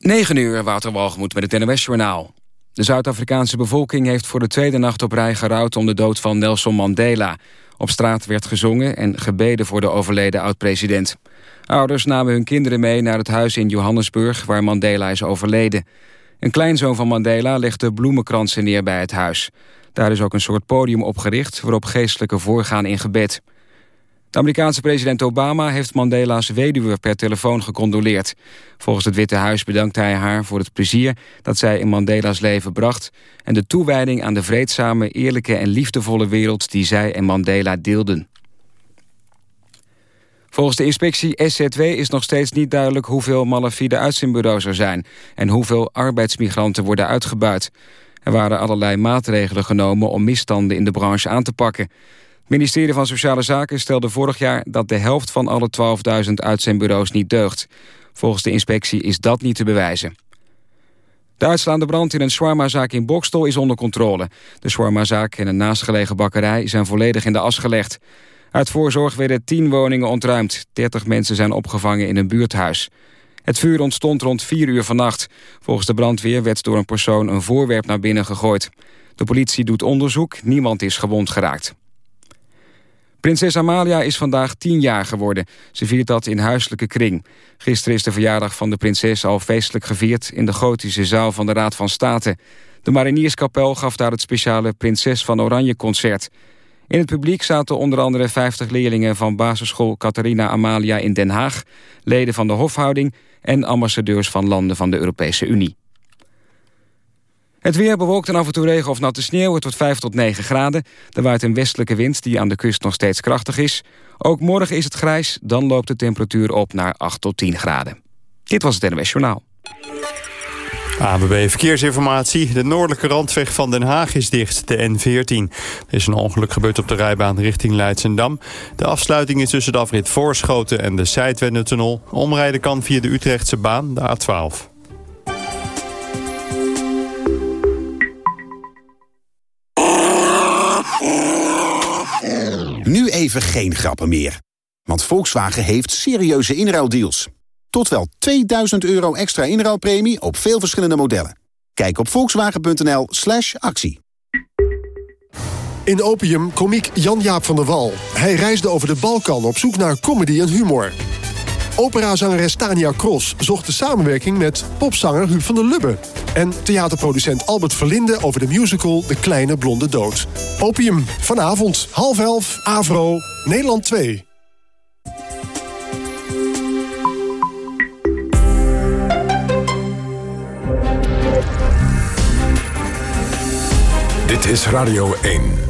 9 uur, Waterwalgemoed met het NOS-journaal. De Zuid-Afrikaanse bevolking heeft voor de tweede nacht op rij gerouwd... om de dood van Nelson Mandela. Op straat werd gezongen en gebeden voor de overleden oud-president. Ouders namen hun kinderen mee naar het huis in Johannesburg... waar Mandela is overleden. Een kleinzoon van Mandela legde bloemenkransen neer bij het huis. Daar is ook een soort podium opgericht... waarop geestelijke voorgaan in gebed. De Amerikaanse president Obama heeft Mandela's weduwe per telefoon gecondoleerd. Volgens het Witte Huis bedankt hij haar voor het plezier dat zij in Mandela's leven bracht... en de toewijding aan de vreedzame, eerlijke en liefdevolle wereld die zij en Mandela deelden. Volgens de inspectie SZW is nog steeds niet duidelijk hoeveel malafide uitzendbureaus er zijn... en hoeveel arbeidsmigranten worden uitgebuit. Er waren allerlei maatregelen genomen om misstanden in de branche aan te pakken ministerie van Sociale Zaken stelde vorig jaar dat de helft van alle 12.000 uitzendbureaus niet deugt. Volgens de inspectie is dat niet te bewijzen. De uitslaande brand in een shawarmazaak in Bokstel is onder controle. De shawarmazaak en een naastgelegen bakkerij zijn volledig in de as gelegd. Uit voorzorg werden 10 woningen ontruimd. 30 mensen zijn opgevangen in een buurthuis. Het vuur ontstond rond 4 uur vannacht. Volgens de brandweer werd door een persoon een voorwerp naar binnen gegooid. De politie doet onderzoek, niemand is gewond geraakt. Prinses Amalia is vandaag tien jaar geworden. Ze viert dat in huiselijke kring. Gisteren is de verjaardag van de prinses al feestelijk gevierd... in de gotische zaal van de Raad van State. De Marinierskapel gaf daar het speciale Prinses van Oranje concert. In het publiek zaten onder andere 50 leerlingen... van basisschool Catharina Amalia in Den Haag... leden van de hofhouding en ambassadeurs van landen van de Europese Unie. Het weer bewolkt en af en toe regen of natte sneeuw. Het wordt 5 tot 9 graden. Er waait een westelijke wind die aan de kust nog steeds krachtig is. Ook morgen is het grijs. Dan loopt de temperatuur op naar 8 tot 10 graden. Dit was het NWS Journaal. ABB Verkeersinformatie. De noordelijke randweg van Den Haag is dicht, de N14. Er is een ongeluk gebeurd op de rijbaan richting Leidsendam. De afsluiting is tussen de afrit Voorschoten en de Zijdwendetunnel. Omrijden kan via de Utrechtse baan, de A12. Nu even geen grappen meer. Want Volkswagen heeft serieuze inruildeals. Tot wel 2000 euro extra inruilpremie op veel verschillende modellen. Kijk op volkswagen.nl slash actie. In Opium komiek Jan-Jaap van der Wal. Hij reisde over de Balkan op zoek naar comedy en humor. Operazangeres Tania Cross zocht de samenwerking met popzanger Huub van der Lubbe. En theaterproducent Albert Verlinde over de musical De Kleine Blonde Dood. Opium, vanavond, half elf, Avro, Nederland 2. Dit is Radio 1.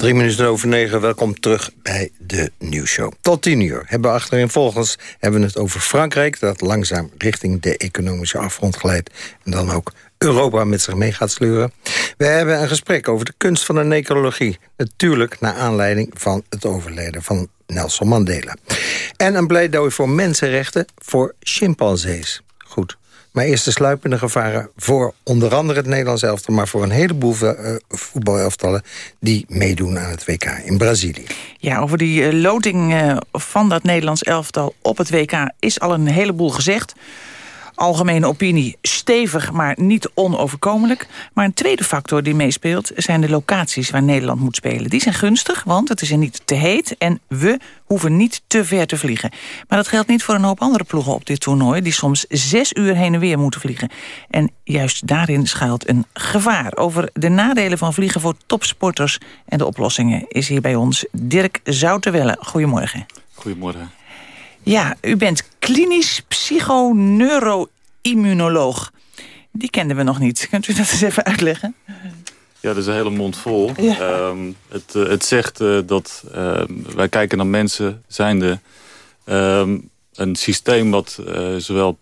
Drie minuten over negen, welkom terug bij de nieuwsshow. Tot tien uur hebben we achterin volgens hebben we het over Frankrijk... dat langzaam richting de economische afgrond glijdt... en dan ook Europa met zich mee gaat sleuren. We hebben een gesprek over de kunst van de necrologie. Natuurlijk naar aanleiding van het overlijden van Nelson Mandela. En een pleidooi voor mensenrechten voor chimpansees. Goed. Maar eerst de sluipende gevaren voor onder andere het Nederlands elftal... maar voor een heleboel uh, voetbalelftallen die meedoen aan het WK in Brazilië. Ja, over die uh, loting uh, van dat Nederlands elftal op het WK is al een heleboel gezegd algemene opinie stevig, maar niet onoverkomelijk. Maar een tweede factor die meespeelt zijn de locaties waar Nederland moet spelen. Die zijn gunstig, want het is er niet te heet en we hoeven niet te ver te vliegen. Maar dat geldt niet voor een hoop andere ploegen op dit toernooi... die soms zes uur heen en weer moeten vliegen. En juist daarin schuilt een gevaar. Over de nadelen van vliegen voor topsporters en de oplossingen... is hier bij ons Dirk Zouterwelle. Goedemorgen. Goedemorgen. Ja, u bent klinisch psychoneuroimmunoloog. Die kenden we nog niet. Kunt u dat eens even uitleggen? Ja, dat is een hele mond vol. Ehm, het, eh, het zegt uh, dat uh, wij kijken naar mensen zijnde... Um, een systeem wat uh, zowel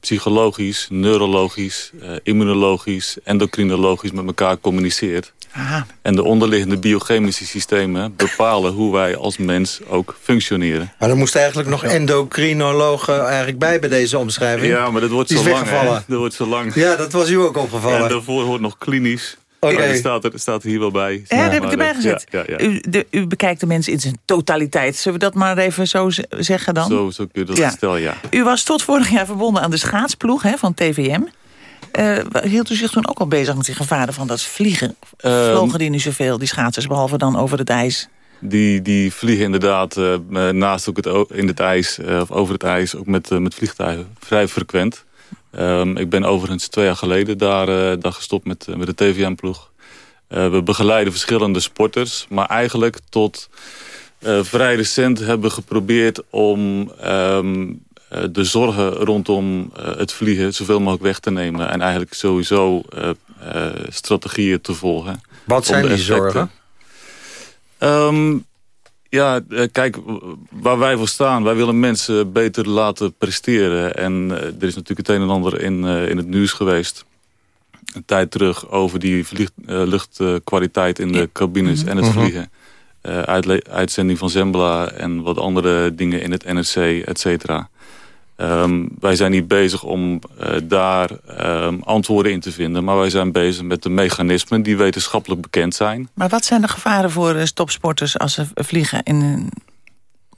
psychologisch, neurologisch, immunologisch, endocrinologisch met elkaar communiceert. Aha. En de onderliggende biochemische systemen bepalen hoe wij als mens ook functioneren. Maar er moest eigenlijk nog endocrinologen eigenlijk bij bij deze omschrijving. Ja, maar dat wordt zo lang. Dat wordt zo lang. Ja, dat was u ook opgevallen. En daarvoor hoort nog klinisch. Oké. Okay. staat, er, staat er hier wel bij. Ja, dat heb ik erbij gezet. Ja, ja, ja. U, de, u, bekijkt de mensen in zijn totaliteit. Zullen we dat maar even zo zeggen dan? Zo, zo kun je dat stellen, ja. U was tot vorig jaar verbonden aan de schaatsploeg hè, van TVM. Uh, hield u zich toen ook al bezig met die gevaren van dat vliegen? Vlogen die nu zoveel, die schaatsers, behalve dan over het ijs? Die, die vliegen inderdaad uh, naast ook het, in het ijs, uh, of over het ijs, ook met, met vliegtuigen vrij frequent. Um, ik ben overigens twee jaar geleden daar, uh, daar gestopt met, met de TVM-ploeg. We begeleiden verschillende sporters, maar eigenlijk tot vrij recent hebben we geprobeerd om um, de zorgen rondom het vliegen zoveel mogelijk weg te nemen. En eigenlijk sowieso strategieën te volgen. Wat zijn die zorgen? Um, ja, eh, kijk, waar wij voor staan, wij willen mensen beter laten presteren. En uh, er is natuurlijk het een en ander in, uh, in het nieuws geweest. Een tijd terug over die vlieg, uh, luchtkwaliteit in de cabines en het mhm. vliegen. Uit, uitzending van Zembla en wat andere dingen in het NRC, et cetera. Um, wij zijn niet bezig om uh, daar um, antwoorden in te vinden. Maar wij zijn bezig met de mechanismen die wetenschappelijk bekend zijn. Maar wat zijn de gevaren voor uh, topsporters als ze vliegen? In,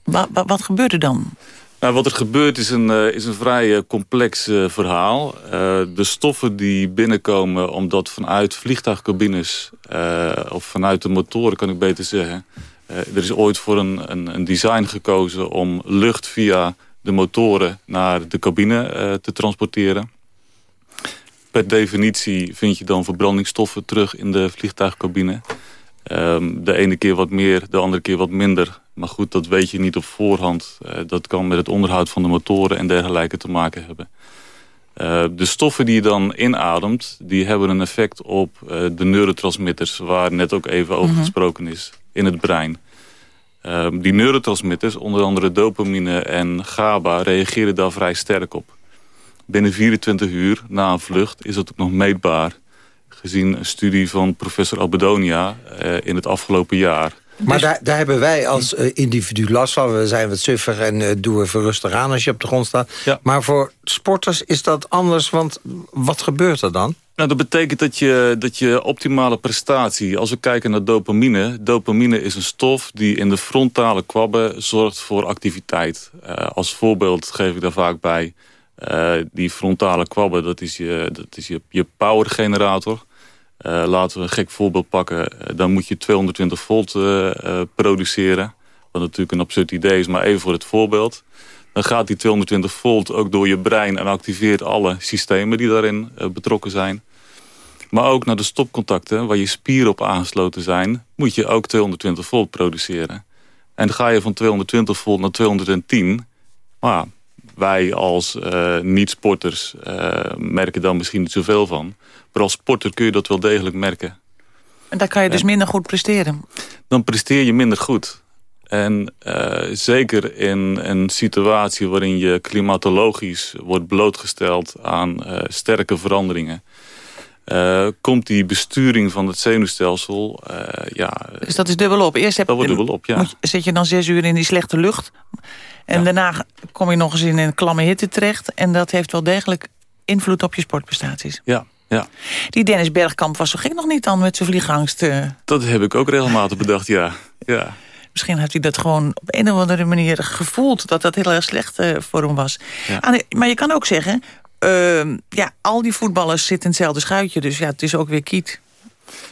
wat, wat, wat gebeurt er dan? Nou, wat er gebeurt is een, uh, is een vrij complex verhaal. de stoffen die binnenkomen omdat vanuit vliegtuigcabines... of vanuit de motoren kan ik beter zeggen... er is ooit voor een, een, een design gekozen om lucht via de motoren naar de cabine uh, te transporteren. Per definitie vind je dan verbrandingsstoffen terug in de vliegtuigcabine. Um, de ene keer wat meer, de andere keer wat minder. Maar goed, dat weet je niet op voorhand. Uh, dat kan met het onderhoud van de motoren en dergelijke te maken hebben. Uh, de stoffen die je dan inademt, die hebben een effect op de neurotransmitters... waar net ook even over mhm. gesproken is, in het brein. Um, die neurotransmitters, onder andere dopamine en GABA, reageren daar vrij sterk op. Binnen 24 uur na een vlucht is dat ook nog meetbaar. Gezien een studie van professor Albedonia uh, in het afgelopen jaar. Maar daar, daar hebben wij als uh, individu last van. We zijn wat suffer en uh, doen we rustig aan als je op de grond staat. Ja. Maar voor sporters is dat anders, want wat gebeurt er dan? Nou, dat betekent dat je, dat je optimale prestatie... Als we kijken naar dopamine... dopamine is een stof die in de frontale kwabben zorgt voor activiteit. Uh, als voorbeeld geef ik daar vaak bij... Die frontale kwabben, dat is je, dat is je, je powergenerator. Uh, laten we een gek voorbeeld pakken. dan moet je 220 volt produceren. Wat natuurlijk een absurd idee is, maar even voor het voorbeeld dan gaat die 220 volt ook door je brein en activeert alle systemen die daarin betrokken zijn. Maar ook naar de stopcontacten, waar je spieren op aangesloten zijn, moet je ook 220 volt produceren. En dan ga je van 220 volt naar 210. Maar wij als uh, niet-sporters uh, merken daar misschien niet zoveel van. Maar als sporter kun je dat wel degelijk merken. En daar kan je dus minder goed presteren? Dan presteer je minder goed. En uh, zeker in een situatie waarin je klimatologisch wordt blootgesteld aan sterke veranderingen. Uh, komt die besturing van het zenuwstelsel, ja... Dus dat is dubbelop. Eerst heb, dat wordt dubbelop, ja. Moet, zit je dan zes uur in die slechte lucht. En daarna kom je nog eens in een klamme hitte terecht. En dat heeft wel degelijk invloed op je sportprestaties. Ja, ja. Die Dennis Bergkamp was zo gek nog niet dan met zijn vliegangst? Dat heb ik ook regelmatig bedacht, ja. ja. Misschien heeft hij dat gewoon op een of andere manier gevoeld... dat dat heel erg slecht uh, voor hem was. Ja. maar je kan ook zeggen... Uh, ja, al die voetballers zitten in hetzelfde schuitje. Dus ja, het is ook weer kiet.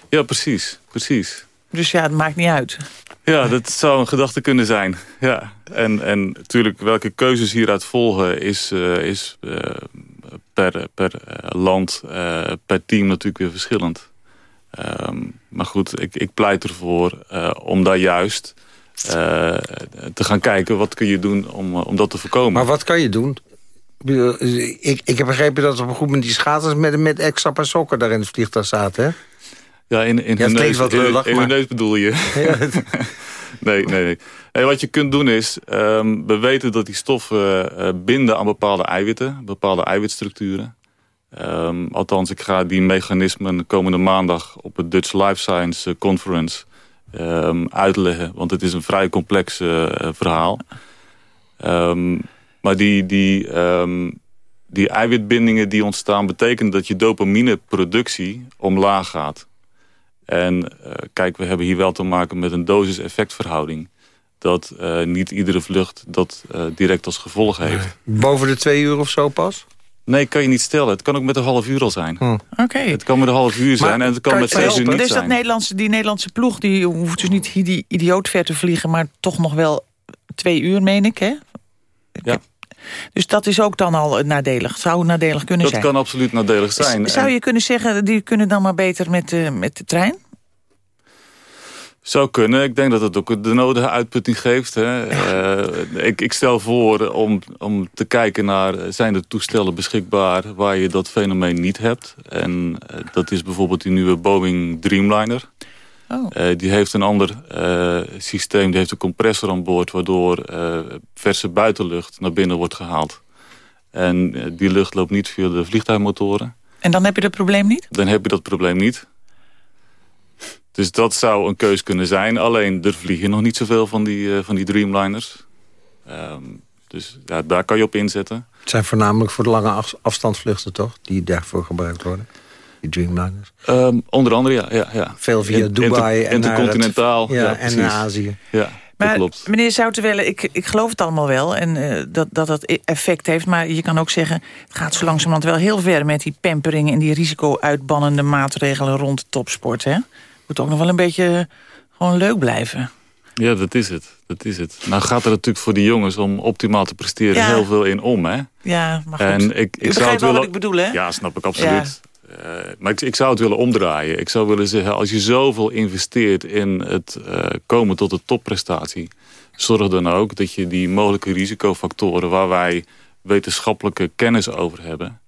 Ja, precies. precies. Dus ja, het maakt niet uit. Ja, dat zou een gedachte kunnen zijn. Ja. En, en natuurlijk, welke keuzes hieruit volgen... is, uh, is uh, per, per land, per team natuurlijk weer verschillend. Um, maar goed, ik, ik pleit ervoor om daar juist uh, te gaan kijken wat kun je doen om, eh, om dat te voorkomen. Maar wat kan je doen? Ik, ik heb begrepen dat op een goed moment die schaatsers met, met extra paar sokken daar in het vliegtuig zaten, hè? Ja, in, in, ja, hun, neus, in, in neus bedoel je. Ja. Nee, nee, nee. wat je kunt doen is, um, we weten dat die stoffen uh, binden aan bepaalde eiwitten, bepaalde eiwitstructuren. Um, althans, ik ga die mechanismen komende maandag op het Dutch Life Science Conference um, uitleggen. Want het is een vrij complex uh, verhaal. Maar die, die, die eiwitbindingen die ontstaan betekenen dat je dopamineproductie omlaag gaat. En uh, kijk, we hebben hier wel te maken met een dosis-effectverhouding. Dat uh, niet iedere vlucht dat uh, direct als gevolg heeft. Boven de twee uur of zo pas? Nee, kan je niet stellen. Het kan ook met een half uur al zijn. Hm. Oké. Het kan met een half uur zijn en het kan met zes uur niet dus zijn. Dat Nederlandse, die Nederlandse ploeg die hoeft dus niet idioot ver te vliegen... maar toch nog wel twee uur, meen ik, hè? Ja. Dus dat is ook dan al nadelig. Zou nadelig kunnen dat zijn. Dat kan absoluut nadelig zijn. Zou je kunnen zeggen, die kunnen dan maar beter met, uh, met de trein? Zou kunnen. Ik denk dat het ook de nodige uitputting geeft. Hè. Uh, ik, ik, stel voor om, om te kijken naar... zijn er toestellen beschikbaar waar je dat fenomeen niet hebt. En uh, dat is bijvoorbeeld die nieuwe Boeing Dreamliner. Oh. Uh, die heeft een ander systeem. Die heeft een compressor aan boord... waardoor verse buitenlucht naar binnen wordt gehaald. En die lucht loopt niet via de vliegtuigmotoren. En dan heb je dat probleem niet? Dan heb je dat probleem niet. Dus dat zou een keus kunnen zijn. Alleen, er vliegen nog niet zoveel van die, uh, van die Dreamliners. Um, dus ja, daar kan je op inzetten. Het zijn voornamelijk voor de lange af afstandsvluchten, toch? Die daarvoor gebruikt worden. Die Dreamliners. Um, onder andere, ja. ja, ja. Veel via In, Dubai inter, en intercontinentaal. Ja, ja, en naar Azië. Ja. Maar klopt. meneer Zouterwelle, ik, ik geloof het allemaal wel. En uh, dat, dat dat effect heeft. Maar je kan ook zeggen, het gaat zo langzamerhand wel heel ver... met die pampering en die risico-uitbannende maatregelen rond topsport. Hè? Moet ook nog wel een beetje gewoon leuk blijven. Ja, dat is het. Dat is het. Nou gaat er natuurlijk voor die jongens om optimaal te presteren ja. heel veel in om. Hè? Ja, maar goed. En ik, ik U zou het wel willen... wat ik bedoel, hè? Ja, snap ik absoluut. Ja. Uh, maar ik, zou het willen omdraaien. Ik zou willen zeggen, als je zoveel investeert in het uh, komen tot de topprestatie... zorg dan ook dat je die mogelijke risicofactoren... waar wij wetenschappelijke kennis over hebben...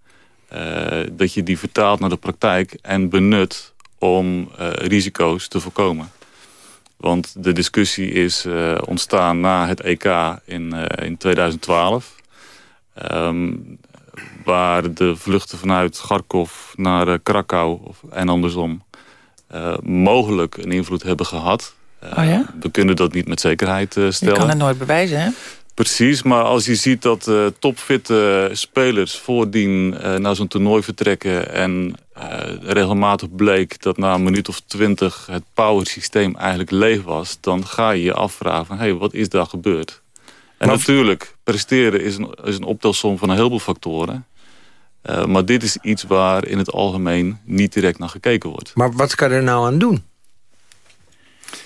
Uh, dat je die vertaalt naar de praktijk en benut om risico's te voorkomen. Want de discussie is ontstaan na het EK in, in 2012. Um, waar de vluchten vanuit Kharkov naar Krakau of, en andersom... mogelijk een invloed hebben gehad. oh ja? We kunnen dat niet met zekerheid stellen. Je kan het nooit bewijzen, hè? Precies, maar als je ziet dat uh, topfitte spelers voordien uh, naar zo'n toernooi vertrekken... en uh, regelmatig bleek dat na een minuut of twintig het power systeem eigenlijk leeg was... dan ga je je afvragen van, hé, hey, wat is daar gebeurd? En maar... natuurlijk, presteren is een, is een optelsom van een heleboel factoren... maar dit is iets waar in het algemeen niet direct naar gekeken wordt. Maar wat kan er nou aan doen?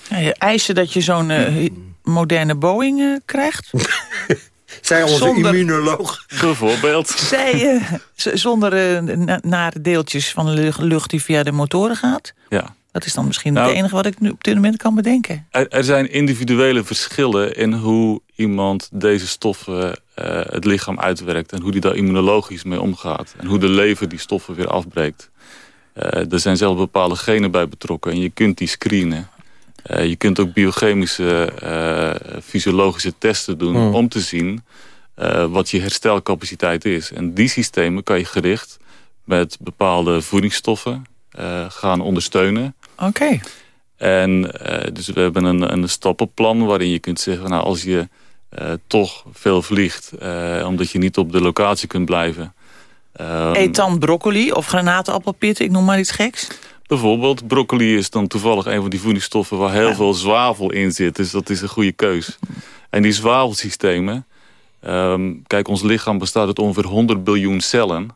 Je eisen dat je zo'n moderne Boeing uh, krijgt. Zij onze Zonder- immunoloog. Bijvoorbeeld. Zij, eh, zonder eh, na- nare deeltjes van de lucht, lucht die via de motoren gaat. Ja. Dat is dan misschien Nou- het enige wat ik nu op dit moment kan bedenken. Er, er zijn individuele verschillen in hoe iemand deze stoffen eh, het lichaam uitwerkt. En hoe die daar immunologisch mee omgaat. En hoe de lever die stoffen weer afbreekt. Eh, er zijn zelfs bepaalde genen bij betrokken. En je kunt die screenen. Eh, je kunt ook biochemische, eh, fysiologische testen doen... Hmm. om te zien eh, wat je herstelcapaciteit is. En die systemen kan je gericht met bepaalde voedingsstoffen gaan ondersteunen. Oké. En eh, dus we hebben een, een stappenplan waarin je kunt zeggen... Nou, als je eh, toch veel vliegt, eh, omdat je niet op de locatie kunt blijven... ehm, Eet dan broccoli of granaatappelpitten, ik noem maar iets geks. Bijvoorbeeld, broccoli is dan toevallig een van die voedingsstoffen... waar heel Ja. veel zwavel in zit, dus dat is een goede keus. En die zwavelsystemen... ehm, kijk, ons lichaam bestaat uit ongeveer 100 biljoen cellen.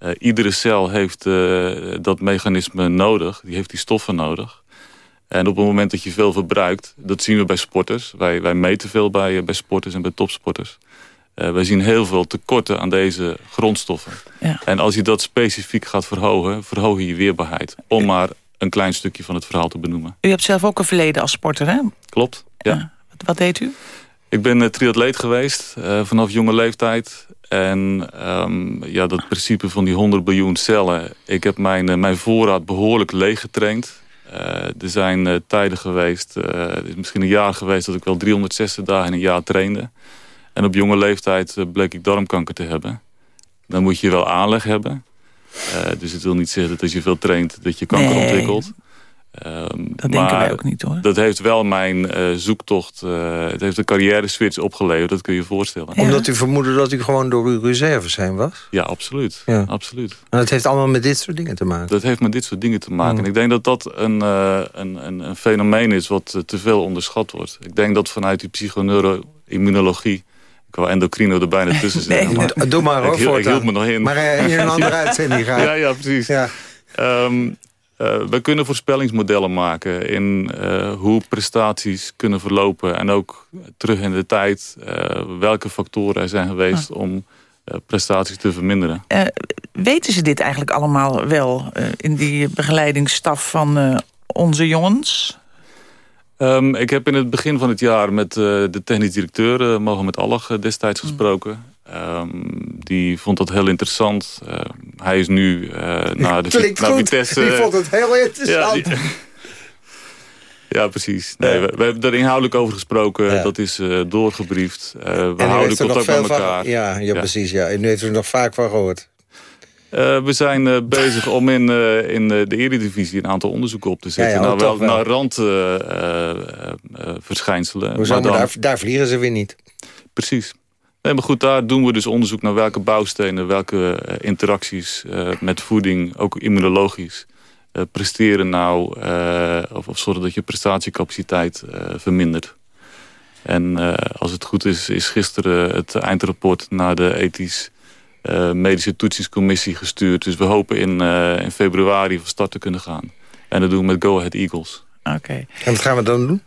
Eh, iedere cel heeft eh, dat mechanisme nodig, die heeft die stoffen nodig. En op het moment dat je veel verbruikt, dat zien we bij sporters. Wij, wij meten veel bij, eh, bij sporters en bij topsporters. Wij zien heel veel tekorten aan deze grondstoffen. Ja. En als je dat specifiek gaat verhogen, verhoog je je weerbaarheid. Om maar een klein stukje van het verhaal te benoemen. U hebt zelf ook een verleden als sporter, hè? Klopt? Ja. Wat deed u? Ik ben eh, triatleet geweest eh, vanaf jonge leeftijd. En ehm, ja, dat principe van die 100 biljoen cellen. Ik heb mijn, eh, mijn voorraad behoorlijk leeg getraind. er zijn tijden geweest, is misschien een jaar geweest... dat ik wel 360 dagen in een jaar trainde. En op jonge leeftijd bleek ik darmkanker te hebben. Dan moet je wel aanleg hebben. dus het wil niet zeggen dat als je veel traint dat je kanker ontwikkelt. Um, dat denken wij ook niet hoor. Dat heeft wel mijn uh, zoektocht, uh, het heeft een carrière switch opgeleverd, dat kun je je voorstellen. Ja. Omdat u vermoedde dat u gewoon door uw reserves zijn was? Ja, absoluut. Ja. absoluut. En dat heeft allemaal met dit soort dingen te maken? Dat heeft met dit soort dingen te maken. Mm. En ik denk dat dat een, uh, een, een, een, fenomeen is wat te veel onderschat wordt. Ik denk dat vanuit die psychoneuroimmunologie ik wil endocrino er bijna tussen zitten. Nee, maar, doe maar hoor, ik, ik hield me nog in. Maar in een andere uitzending gaan. Ja, ja, precies. Ja. Um, uh, we kunnen voorspellingsmodellen maken in uh, hoe prestaties kunnen verlopen. En ook terug in de tijd uh, welke factoren er zijn geweest ah. om prestaties te verminderen. weten ze dit eigenlijk allemaal wel in die begeleidingsstaf van onze jongens? Um, ik heb in het begin van het jaar met de technisch directeur Mohamed Allag destijds mm. gesproken. Um, die vond dat heel interessant. Uh, hij is nu uh, naar, de, naar Vitesse. Die vond het heel interessant. Ja, ja precies. Nee, we, we, hebben er inhoudelijk over gesproken. Ja. Dat is uh, doorgebriefd. we houden contact met elkaar. Van, ja, ja, precies. Ja. En nu heeft u er nog vaak van gehoord. Uh, we zijn uh, bezig om in, uh, in de Eredivisie een aantal onderzoeken op te zetten. Ja, ja, nou, wel, naar randverschijnselen. Hoezo, dan... daar, daar vliegen ze weer niet. Precies. Nee, maar goed, daar doen we dus onderzoek naar welke bouwstenen, welke eh, interacties uh, met voeding, ook immunologisch, uh, presteren nou, of, of zorgen dat je prestatiecapaciteit vermindert. En als het goed is, is gisteren het eindrapport naar de ethisch medische toetsingscommissie gestuurd. Dus we hopen in, in februari van start te kunnen gaan. En dat doen we met Go Ahead Eagles. Oké. En wat gaan we dan doen?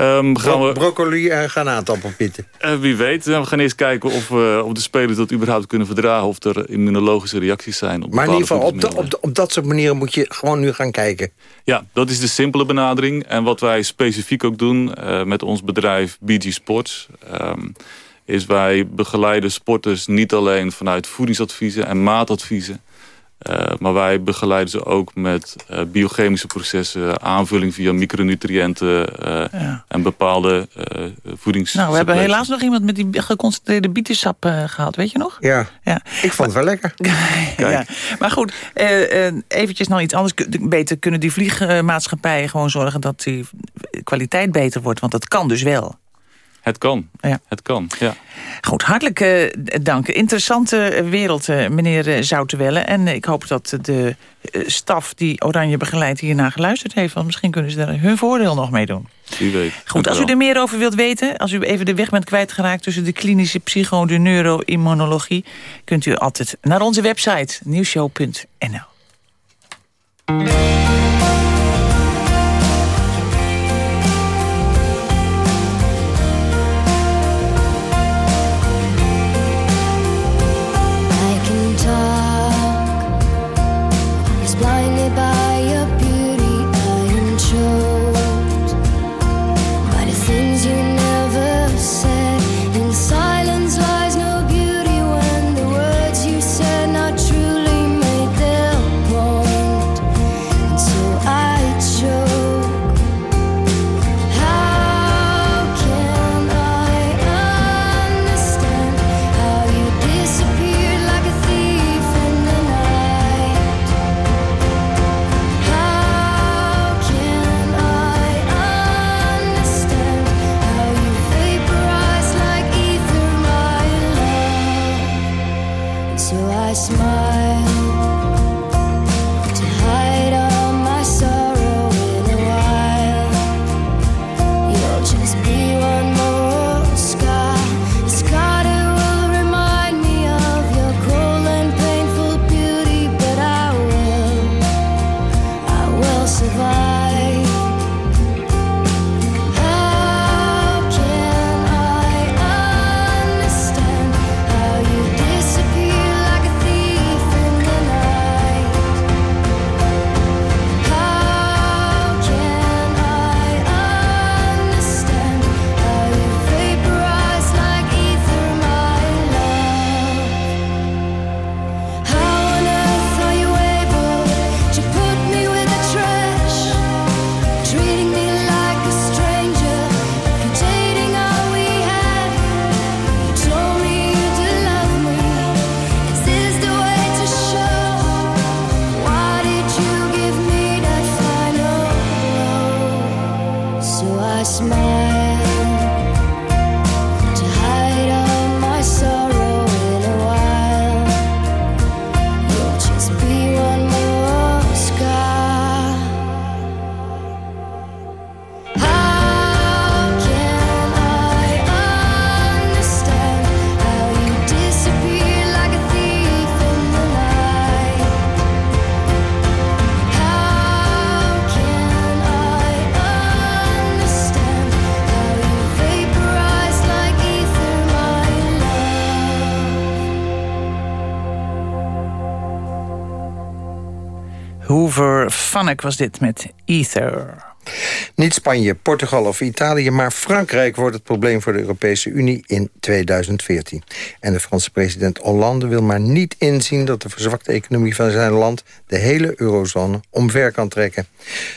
Um, gaan we, broccoli en granaatappelpieten. Uh, wie weet. We gaan eerst kijken of, uh, of de spelers dat überhaupt kunnen verdragen. Of er immunologische reacties zijn. Op maar in ieder geval, op, de, op, de, op, dat soort manieren moet je gewoon nu gaan kijken. Ja, dat is de simpele benadering. En wat wij specifiek ook doen uh, met ons bedrijf BG Sports... Um, is wij begeleiden sporters niet alleen vanuit voedingsadviezen en maatadviezen... Uh, maar wij begeleiden ze ook met uh, biochemische processen, aanvulling via micronutriënten uh, ja. en bepaalde voedings. Nou, we hebben helaas nog iemand met die geconcentreerde bietensap gehad, weet je nog? Ja, ja. ik vond het wel lekker. ja. Maar goed, eventjes nog iets anders. Beter kunnen die vliegmaatschappijen gewoon zorgen dat die kwaliteit beter wordt, want dat kan dus wel. Het kan. Ja. Het kan, ja. Goed, hartelijk uh, dank. Interessante wereld, uh, meneer uh, Zoutenwelle. En ik hoop dat de staf die Oranje begeleidt hierna geluisterd heeft. Want misschien kunnen ze daar hun voordeel nog mee doen. Wie weet. Goed, als u er meer over wilt weten... als u even de weg bent kwijtgeraakt tussen de klinische psycho... de neuro-immunologie... kunt u altijd naar onze website nieuwshow.nl. I smile. Funnek was dit met Ether. Niet Spanje, Portugal of Italië, maar Frankrijk wordt het probleem voor de Europese Unie in 2014. En de Franse president Hollande wil maar niet inzien dat de verzwakte economie van zijn land de hele eurozone omver kan trekken.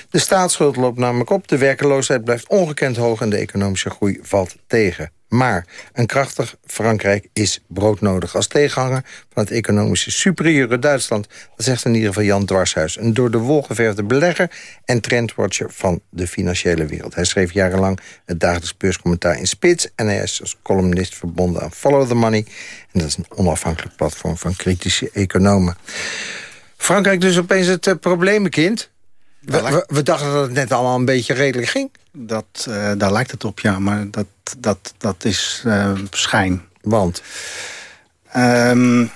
De staatsschuld loopt namelijk op, de werkeloosheid blijft ongekend hoog en de economische groei valt tegen. Maar een krachtig Frankrijk is broodnodig als tegenhanger van het economische superieure Duitsland. Dat zegt in ieder geval Jan Dwarshuis, een door de wol geverfde belegger en trendwatcher van de financiële wereld. Hij schreef jarenlang het dagelijks beurscommentaar in Spits en hij is als columnist verbonden aan Follow the Money. En dat is een onafhankelijk platform van kritische economen. Frankrijk dus opeens het uh, we, dachten dat het net allemaal een beetje redelijk ging. Dat, uh, daar lijkt het op, ja. Maar dat, dat, dat is uh, schijn. Want? Um,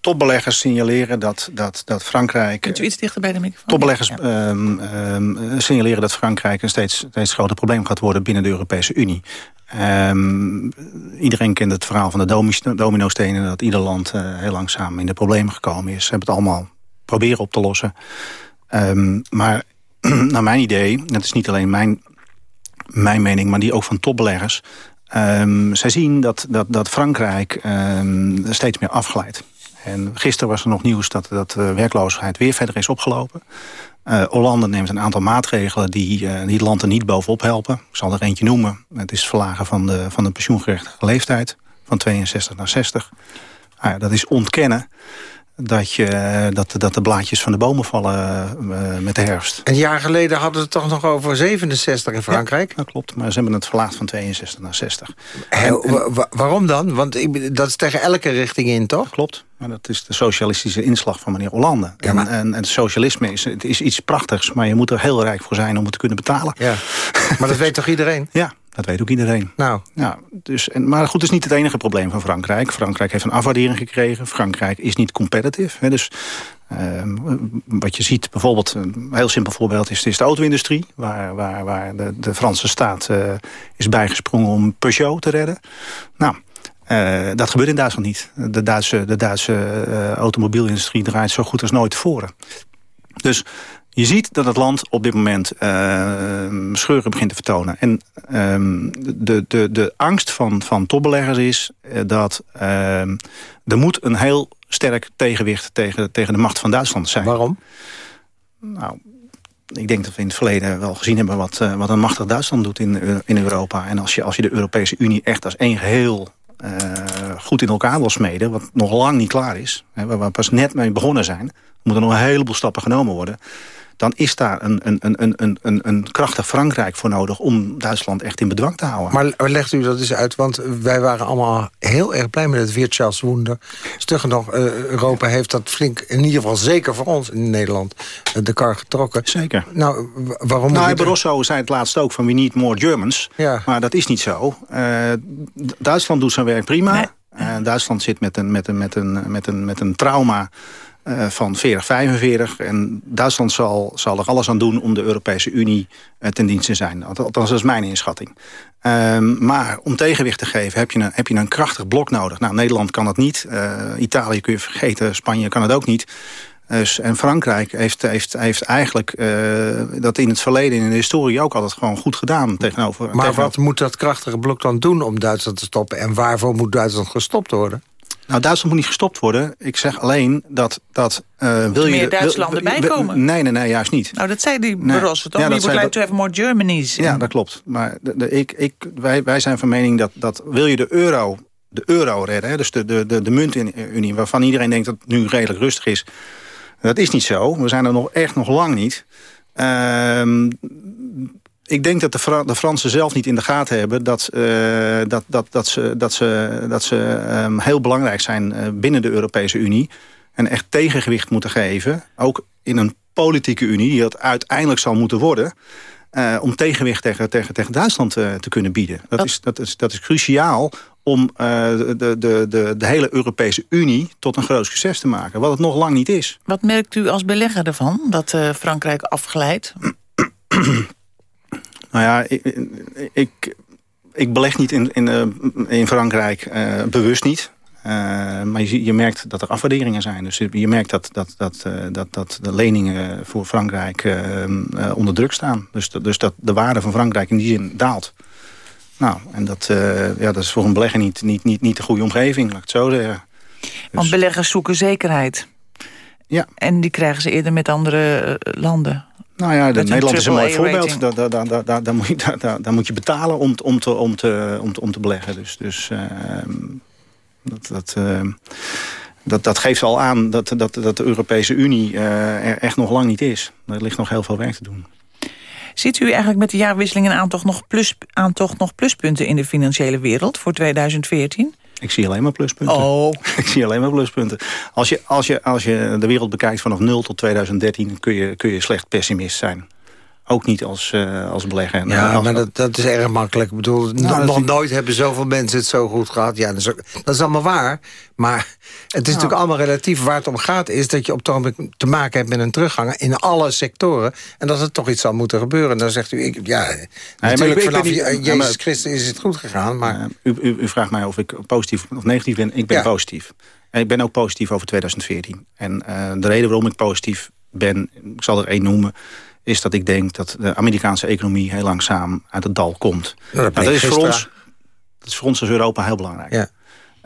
topbeleggers signaleren dat, dat, dat Frankrijk... Kunt u iets dichter bij de microfoon? Topbeleggers ja. um, um, signaleren dat Frankrijk een steeds, steeds groter probleem gaat worden binnen de Europese Unie. Um, iedereen kent het verhaal van de domino-stenen... dat ieder land uh, heel langzaam in de problemen gekomen is. Ze hebben het allemaal proberen op te lossen. Um, maar naar mijn idee, dat is niet alleen mijn, mijn mening... maar die ook van topbeleggers... Um, zij zien dat, dat, dat Frankrijk um, steeds meer afglijdt. En gisteren was er nog nieuws dat, dat de werkloosheid weer verder is opgelopen. Uh, Hollande neemt een aantal maatregelen die, uh, het land er niet bovenop helpen. Ik zal er eentje noemen. Het is verlagen van de, van de pensioengerechtigde leeftijd van 62 naar 60. Uh, dat is ontkennen dat, je, dat, dat de blaadjes van de bomen vallen uh, met de herfst. Een jaar geleden hadden ze het toch nog over 67 in Frankrijk? Ja, dat klopt, maar ze hebben het verlaagd van 62 naar 60. En, en, waarom dan? Want dat is tegen elke richting in, toch? Klopt, maar dat is de socialistische inslag van meneer Hollande. Ja, maar... en, en, en, socialisme is, het is iets prachtigs, maar je moet er heel rijk voor zijn om het te kunnen betalen. Ja. Maar dat weet toch iedereen? Ja, dat weet ook iedereen. Nou. Ja, dus, en, maar goed, het is niet het enige probleem van Frankrijk. Frankrijk heeft een afwaardering gekregen. Frankrijk is niet competitive. Hè, dus uh, wat je ziet, bijvoorbeeld, een heel simpel voorbeeld... is, is de auto-industrie, waar, waar, waar de, de Franse staat uh, is bijgesprongen om Peugeot te redden. Nou, uh, dat gebeurt in Duitsland niet. De Duitse, de Duitse automobielindustrie draait zo goed als nooit tevoren. Dus je ziet dat het land op dit moment uh, scheuren begint te vertonen. En um, de, de, de angst van, van topbeleggers is uh, dat uh, er moet een heel sterk tegenwicht tegen, tegen de macht van Duitsland zijn. Waarom? Nou, ik denk dat we in het verleden wel gezien hebben wat, wat een machtig Duitsland doet in, in Europa. En als je, als je de Europese Unie echt als één geheel goed in elkaar wil smeden... wat nog lang niet klaar is, hè, waar we pas net mee begonnen zijn... moeten nog een heleboel stappen genomen worden dan is daar een, een, een, een, een, een krachtig Frankrijk voor nodig... om Duitsland echt in bedwang te houden. Maar legt u dat eens uit, want wij waren allemaal heel erg blij met het Wirtschaftswunder. Stugger nog, uh, Europa heeft dat flink, in ieder geval zeker voor ons in Nederland, uh, de kar getrokken. Zeker. Nou, waarom nou, Barroso zei het laatst ook van we need more Germans. Ja. Maar dat is niet zo. Uh, Duitsland doet zijn werk prima. Nee. Duitsland zit met een, met een, met een, met een, met een trauma uh, van 40, 45. En Duitsland zal, zal er alles aan doen om de Europese Unie uh, ten dienste te zijn. Althans, dat is mijn inschatting. Um, maar om tegenwicht te geven heb je, een, heb je een krachtig blok nodig. Nou, Nederland kan dat niet. Uh, Italië kun je vergeten. Spanje kan het ook niet. Dus, en Frankrijk heeft, heeft, heeft eigenlijk dat in het verleden in de historie ook altijd gewoon goed gedaan. Tegenover, maar tegenover... wat moet dat krachtige blok dan doen om Duitsland te stoppen? En waarvoor moet Duitsland gestopt worden? Nou, Duitsland moet niet gestopt worden. Ik zeg alleen dat... dat uh, wil meer je Duitslanden wil, bijkomen? Nee, nee, nee, juist niet. Nou, dat zei die nee. Barroso toch? Ja, We would like to have more Germany's. Ja, dat klopt. Maar de, de, ik, ik, wij, wij zijn van mening dat, dat wil je de euro, de euro redden... Hè, dus de, de, de, de muntunie waarvan iedereen denkt dat het nu redelijk rustig is... dat is niet zo. We zijn er nog echt nog lang niet. Uh, ik denk dat de, Fra de, Fransen zelf niet in de gaten hebben... dat, uh, dat, dat, dat ze, dat ze, dat ze um, heel belangrijk zijn uh, binnen de Europese Unie... en echt tegengewicht moeten geven. Ook in een politieke unie, die dat uiteindelijk zal moeten worden... Uh, om tegenwicht tegen, tegen, tegen Duitsland te, te kunnen bieden. Dat, is, dat, is, dat is cruciaal om de, de, de, de hele Europese Unie tot een groot succes te maken. Wat het nog lang niet is. Wat merkt u als belegger ervan, dat Frankrijk afglijdt? Nou ja, ik, ik, ik beleg niet in, in, uh, in Frankrijk, uh, bewust niet. maar je, je, merkt dat er afwaarderingen zijn. Dus je merkt dat, dat, dat, dat, dat de leningen voor Frankrijk onder druk staan. Dus, dus dat de waarde van Frankrijk in die zin daalt. Nou, en dat, ja, dat is voor een belegger niet, niet, niet, niet de goede omgeving, laat ik het zo zeggen. Want dus- beleggers zoeken zekerheid. Ja. En die krijgen ze eerder met andere landen. Nou ja, de Nederland is een mooi voorbeeld. Daar, daar, daar, daar, daar, moet je, daar, daar moet je betalen om, om, te, om, te, om, te, om te beleggen. Dus, dus uh, dat, dat, uh, dat, dat geeft al aan dat, dat, dat de Europese Unie uh, er echt nog lang niet is. Er ligt nog heel veel werk te doen. Ziet u eigenlijk met de jaarwisseling een aantocht nog, plus, aantocht nog pluspunten in de financiële wereld voor 2014? Ik zie alleen maar pluspunten. Oh. Ik zie alleen maar pluspunten. Als je, als je, als je de wereld bekijkt vanaf 0 tot 2013... kun je, kun je slecht pessimist zijn. Ook niet als, uh, als belegger. Ja, maar dat, dat is erg makkelijk. Ik bedoel, nou, nog nooit hebben zoveel mensen het zo goed gehad. Ja, dat is, dat is allemaal waar. Maar het is nou. natuurlijk allemaal relatief. Waar het om gaat is dat je op het te maken hebt met een teruggang... in alle sectoren. En dat er toch iets zal moeten gebeuren. En dan zegt u, ik, ja, nee, natuurlijk ik, vanaf niet, Jezus Christus is het goed gegaan. Maar... u, u, u, vraagt mij of ik positief of negatief ben. Ik ben ja. positief. En ik ben ook positief over 2014. En uh, de reden waarom ik positief ben, ik zal er één noemen is dat ik denk dat de Amerikaanse economie heel langzaam uit het dal komt. Nou, dat, is voor ons, dat is voor ons als Europa heel belangrijk. Ja.